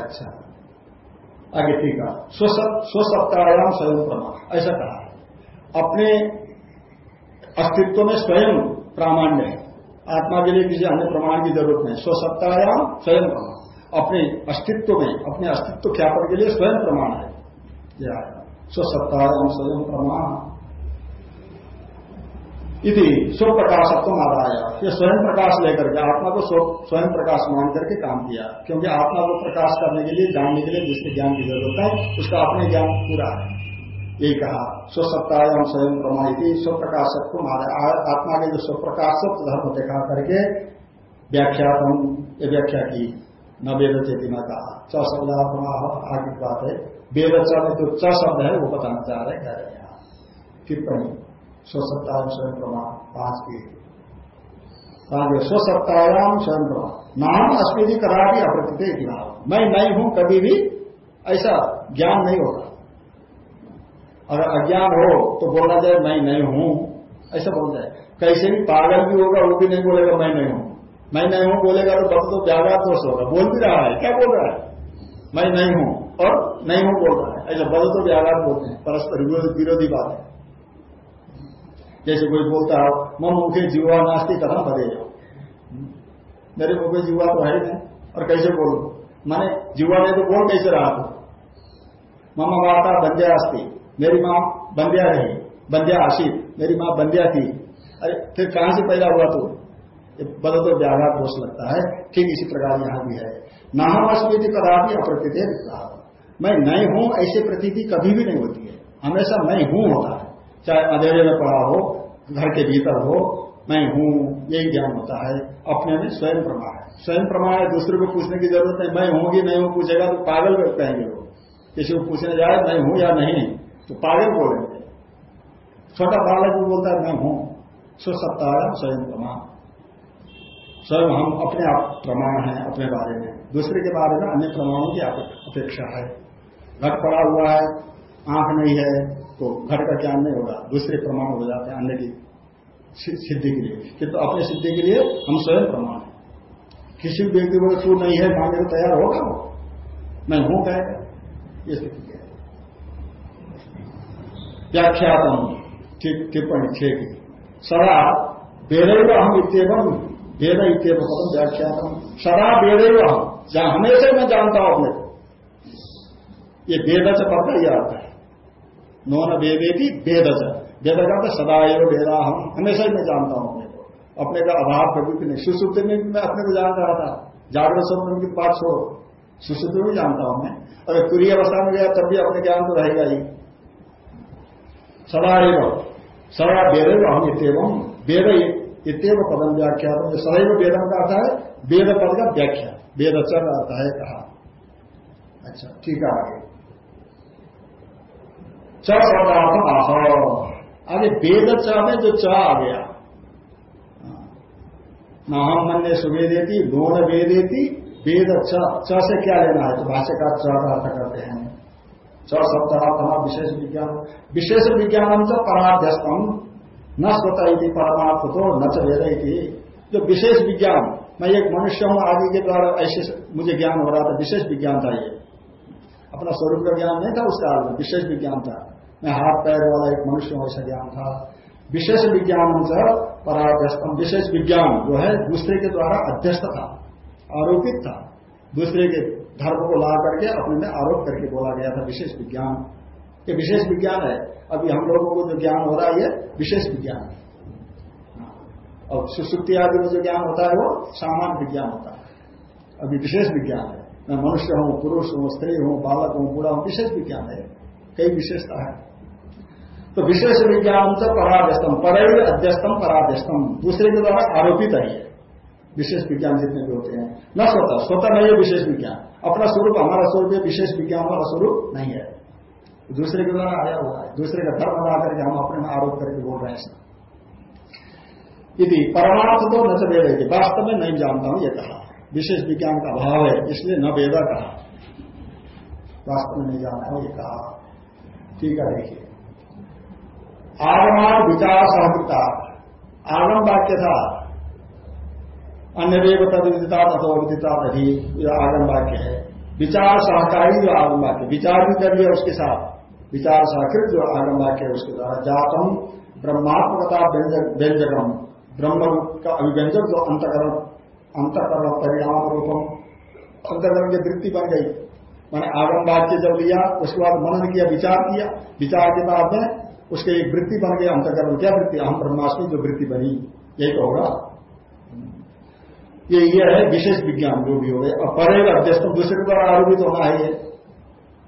अच्छा आगे ठीक है स्वसत्तायाम स्वयं प्रमाण ऐसा कहा अपने अस्तित्व में स्वयं प्रामाण्य है आत्मा के लिए किसी अन्य प्रमाण की ज़रूरत नहीं स्वसत्तायाम स्वयं प्रमाण अपने अस्तित्व में, अपने अस्तित्व ख्यापन के लिए स्वयं प्रमाण है। यह स्वसत्ता स्वयं प्रमाण। इति स्व प्रकाशत्व आया ये स्वयं प्रकाश लेकर के आत्मा को स्वयं प्रकाश मान करके काम किया। क्योंकि आत्मा को प्रकाश करने के लिए, जानने के लिए जिसके ज्ञान की ज़रूरत है, उसका अपने ज्ञान पूरा है। ये कहा स्वसत्तायाम स्वयं प्रमा स्व प्रकाशत्व आया आत्मा के जो स्व प्रकाशत्व धर्म देखा करके व्याख्या व्याख्या की। न वेद चेतना कहा च शब्दात्मा आगे बात है वेद च में जो च शब्द है वो बताना चाह रहे कह रहे हैं टिप्पणी। स्वसत्तायाम स्वयं प्रमाण पाँच की आगे स्वसत्तायाम स्वयं प्रमाण नाम अस्मिति करा भी अप्रतित मैं नहीं हूँ, कभी भी ऐसा ज्ञान नहीं होगा। अगर अज्ञान हो तो बोला जाए, मैं नहीं हूँ। ऐसा बोल जाए। कैसे भी पागल भी होगा, वो भी नहीं बोलेगा, मैं नहीं हूँ। मैं नहीं हूँ बोलेगा तो बस तो व्याघात दोष होगा बोल भी रहा है। क्या बोल रहा है? मैं नहीं हूँ और नहीं हूँ बोल रहा है। ऐसा बदल तो व्याघात बोलते हैं। परस्पर विरोधी बात है। जैसे कोई बोलता है, मम मुखे जीवा नास्ती कथा जाओ। मेरे मुखे जीवा तो है नहीं। और कैसे बोलू? माने जीवा ने तो बोल कैसे रहा था? मम माता बंध्या अस्थि मेरी माँ बंध्या रही। बंध्या आशित मेरी माँ बंध्या थी। अरे, फिर कहाँ से पैदा हुआ तू? बदल तो व्याघात दोष लगता है, ठीक इसी प्रकार यहाँ भी है। अस्मृति कदापि अप्रतीत मैं नहीं हूँ, ऐसी प्रतीति कभी भी नहीं होती है। हमेशा मैं हूँ होता है। चाहे अंधेरे में पड़ा हो, घर के भीतर हो, मैं हूँ, यही ज्ञान होता है। अपने में स्वयं प्रमाण है। स्वयं प्रमाण है, दूसरे को पूछने की ज़रूरत नहीं। मैं हूँ कि नहीं हूँ, पूछेगा तो पागल कहेंगे लोग किसी को पूछने जाए, मैं हूँ या नहीं तो पागल बोलेंगे। छोटा बालक भी बोलता है, मैं हूँ। स्वसत्ता है, स्वयं प्रमाण स्वयं हम अपने आप प्रमाण है, अपने बारे में। दूसरे के बारे में अन्य प्रमाणों की अपेक्षा है। घट पड़ा हुआ है, आँख नहीं है तो घट का ज्ञान नहीं होगा। दूसरे प्रमाण हो जाते हैं, अन्य की सिद्धि के लिए। किंतु तो अपनी सिद्धि के लिए हम स्वयं प्रमाण है। किसी व्यक्ति को तू नहीं है मानने को तैयार होगा वो? मैं हूँ कहेगा ये स्थिति है? व्याख्यातम टिप्पणी छेगी सदा वेद हम इतम वेद इतम पदम व्याख्यातम सदा वेद हम जहाँ हमेशा मैं जानता हूँ अपने को। ये वेद से पढ़ता ही आता है। नौन वेदेती, वेद वेद का तो सदा एवं वेदा हम हमेशा ही मैं जानता हूँ अपने को। अपने का अभाव कभी भी नहीं सुसुप्त में भी मैं अपने को जान रहा था। जागरण स्वप्न की बात छोड़ो। सुसुप्त में जानता हूँ मैं। अगर पूरी अवस्था में गया, तब भी अपने ज्ञान तो रहेगा ही। सदा एवं, सदा वेद हम इतम वेद इतव पदम व्याख्या सदैव वेदम का अर्थ है वेद पद का व्याख्या वेद चल आता है कहा अच्छा ठीक है आगे। च शब्दार्थ आह। आगे वेद च में जो च आ गया। न हम मन ने सुवेदेती लोन वेदेती वेद च से क्या लेना है? तो भाष्य का च अर्थ करते हैं। च शब्दार्थ विशेष विज्ञान। विशेष विज्ञान से पराध्यस्तम न स्वतः परमार्थ तो न च वेद जो विशेष विज्ञान, मैं एक मनुष्य हूँ, आदि के द्वारा ऐसे मुझे ज्ञान हो रहा था, विशेष विज्ञान था ये। अपना स्वरूप का ज्ञान नहीं था उस काल में विशेष विज्ञान था। मैं हाथ पैर वाला एक मनुष्य हूँ, ऐसा ज्ञान था। विशेष विज्ञान से पराध्यस्तम विशेष विज्ञान जो है, दूसरे के द्वारा अध्यस्त था, आरोपित था। दूसरे के धर्म को ला करके, अपने में आरोप करके बोला गया था, विशेष विज्ञान। ये विशेष विज्ञान है। अभी हम लोगों को जो ज्ञान हो रहा है, ये विशेष विज्ञान है। और सुसुप्ति आदि में जो ज्ञान होता है, वो सामान्य विज्ञान होता है। अभी विशेष विज्ञान है। मैं मनुष्य हूँ, पुरुष हूँ, स्त्री हूँ, बालक हूँ, बूढ़ा हूँ, विशेष विज्ञान है। कई विशेषता है। तो विशेष विज्ञान से पराध्यस्तम पर अध्यस्तम, पराध्यस्तम। दूसरे के द्वारा आरोपित है विशेष विज्ञान जितने भी होते हैं। न स्वतः स्वतः नहीं है विशेष विज्ञान। अपना स्वरूप, हमारा स्वरूप विशेष विज्ञान वाला स्वरूप नहीं है। दूसरे के द्वारा आया हुआ है। दूसरे का धर्म बना करके हम अपने में आरोप करके बोल रहे हैं। यदि परमार्थ तो न वेद है वास्तव में नहीं जानता हूँ, ये कहा। विशेष विज्ञान का अभाव है, इसलिए न वेदा कहा। वास्तव में नहीं जानता हूँ, ये कहा। ठीक है, देखिए। आगमान विचार सहकृता आगम वाक्य था। अन्य देव तदिता अथवा विदिता तभी आगम वाक्य है। विचार सहकारी जो आगम वाक्य। विचार भी कर लिया उसके साथ। विचार सहकृत जो आगम वाक्य है उसके द्वारा जातम ब्रह्मात्मकता व्यंजकम। ब्रह्म का अभिव्यंजक जो अंतकरण अंतकरण, परिणाम रूपम। अंतकरण की वृत्ति बन गई। मैंने आगम वाक्य जब लिया, उसके बाद मनन किया, विचार किया। विचार के बाद में उसके एक वृत्ति बन गई अंतकरण। क्या वृत्ति? हम ब्रह्माष्टमी जो वृत्ति बनी। यही तो होगा। ये ये है विशेष विज्ञान, जो भी हो गए और परेगा अध्यस्त दूसरे द्वारा आरोपित होना है ये।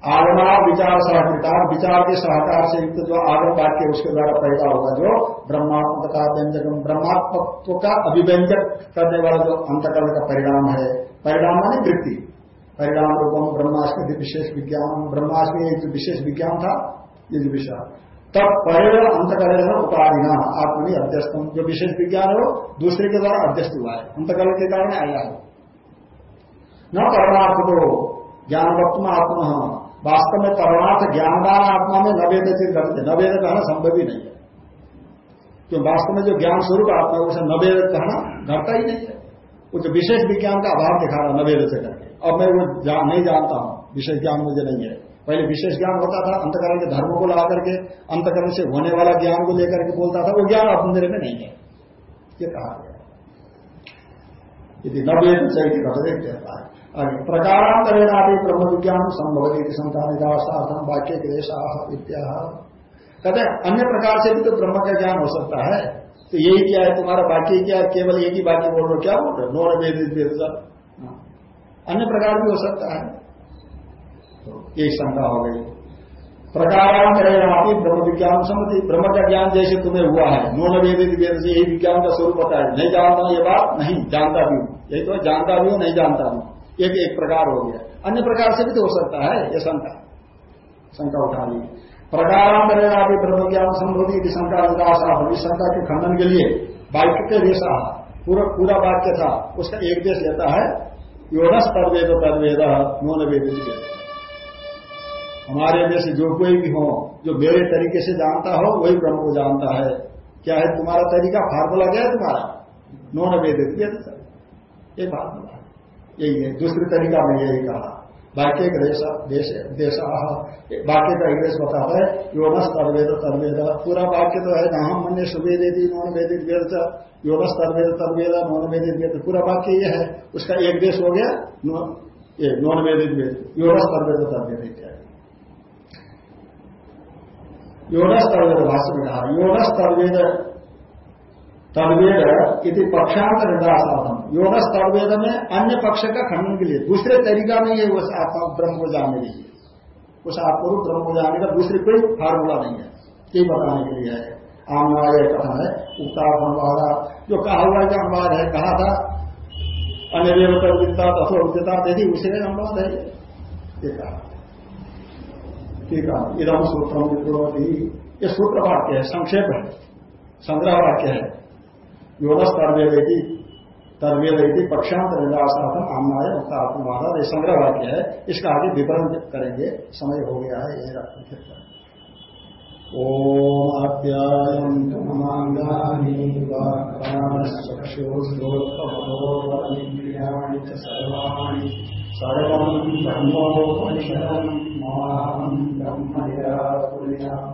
आगमा विचार सहकृता विचार के सहकार से युक्त जो आगम वाक्य उसके द्वारा पैदा होगा जो ब्रह्मात्म का व्यंजक ब्रह्मात्मत्व का अभिव्यंजक करने वाला जो अंतकरण का परिणाम है। परिणाम मानी वृत्ति। परिणाम रूपम ब्रह्माष्टमी विशेष विज्ञान ब्रह्माष्टमी एक जो विशेष विज्ञान था, ये जो विषय तब परे अंतकरण उपाधिना, आत्मनि अध्यस्तम। जो विशेष विज्ञान हो दूसरे के द्वारा अध्यस्त हुआ है। अंतकरण के कारण आया है। न परमार्थ को ज्ञानवत्म आत्मा वास्तव में परमार्थ ज्ञानदान आत्मा में नवेद घटते नवेद कहना संभव ही नहीं है। क्यों? वास्तव में जो ज्ञान स्वरूप आत्मा है, उसे नवेद कहना घटता ही नहीं है। वो जो विशेष विज्ञान का अभाव दिखा रहा नवेद से करके। अब मैं वो जान नहीं जानता हूँ। विशेष ज्ञान मुझे नहीं है। पहले विशेष ज्ञान होता था, अंतकरण के धर्म को ला करके, अंतकरण से होने वाला ज्ञान को लेकर के बोलता था, वो ज्ञान मेरे में नहीं है। ये कहा गया। यदि नवेद चाहिए घटते कहता है आगे प्रकारांतरेण आदि ब्रह्म विज्ञान संभवती शंका निराशार्थम वाक्य क्लेश इत्या कहते अन्य प्रकार से भी तो ब्रह्म का ज्ञान हो सकता है। तो यही क्या है? तुम्हारा वाक्य क्या है? केवल एक ही वाक्य बोल रहे क्या बोल रहे नोर वेदित वेद हाँ। अन्य प्रकार भी हो सकता है। तो यही शंका हो गई। प्रकारांतरेण आदि ब्रह्म विज्ञान सम्मति। ब्रह्म का ज्ञान जैसे तुम्हें हुआ है नोन वेदित वेद से यही विज्ञान का स्वरूप होता है। नहीं जानता ये बात? नहीं, जानता भी हूँ। यही तो जानता भी हूँ, नहीं जानता हूँ। एक एक प्रकार हो गया। अन्य प्रकार से भी तो हो सकता है, ये शंका। शंका उठा ली। प्रकारांतरेण आदि ब्रह्म ज्ञान की शंका निराशा होगी शंका के खंडन के लिए वाक्य के देशा पूरा पूरा वाक्य था। उसका एक देश लेता है, योनस तदवेद तदवेद, नोन वेद हमारे में से जो कोई भी हो, जो मेरे तरीके से जानता हो, वही ब्रह्म को जानता है। क्या है तुम्हारा तरीका? फार्मूला क्या है तुम्हारा? नोन वेद ये फार्मूला यही है। दूसरी तरीका में यही कहा। वाक्य देश देश वाक्य का इंग्लिश बताता है योनस तदवेद तदवेद पूरा वाक्य तो है, नाम मन सुवेदी नॉन वेदित वेद। योनस तदवेद तदवेद नॉन वेदित वेद। पूरा वाक्य ये है। उसका एक देश हो गया नॉन वेदित वेद। योनस तदवेद तदवेद क्या योनस तदवेद भाष्य में कहा योनस तदवेद तदवेद यदि पक्षांत निर्दासाधन योगस तदवेद में अन्य पक्ष का खंडन के लिए। दूसरे तरीका नहीं है, उस आत्मा ब्रह्म को जानने के लिए। उस आत्मा को ब्रह्म को जानने का दूसरी कोई फार्मूला नहीं है। यही बताने के लिए है। आम आमवाद कथन है उक्ता अनुवाद जो कहा हुआ का अनुवाद है, कहा था, अन्य देवता उदिता तथो उदिता यदि उसे अनुवाद है। ये कहा। ठीक है इधम सूत्र ये सूत्र वाक्य है, संक्षेप है। संग्रह वाक्य है योगस तर्वेदी तर्वेदी पक्षांत निराशार्थम आमनाय मुक्तात्मवाद ये संग्रह वाक्य है, इसका आगे विवरण करेंगे। समय हो गया है, यही रखते ओम आप्यायंगानी चक्षुश्रोत्रोत्रियाणि च सर्वाणि। सर्वं ब्रह्मोपनिषदं माँ ब्रह्म निराकुर्याम्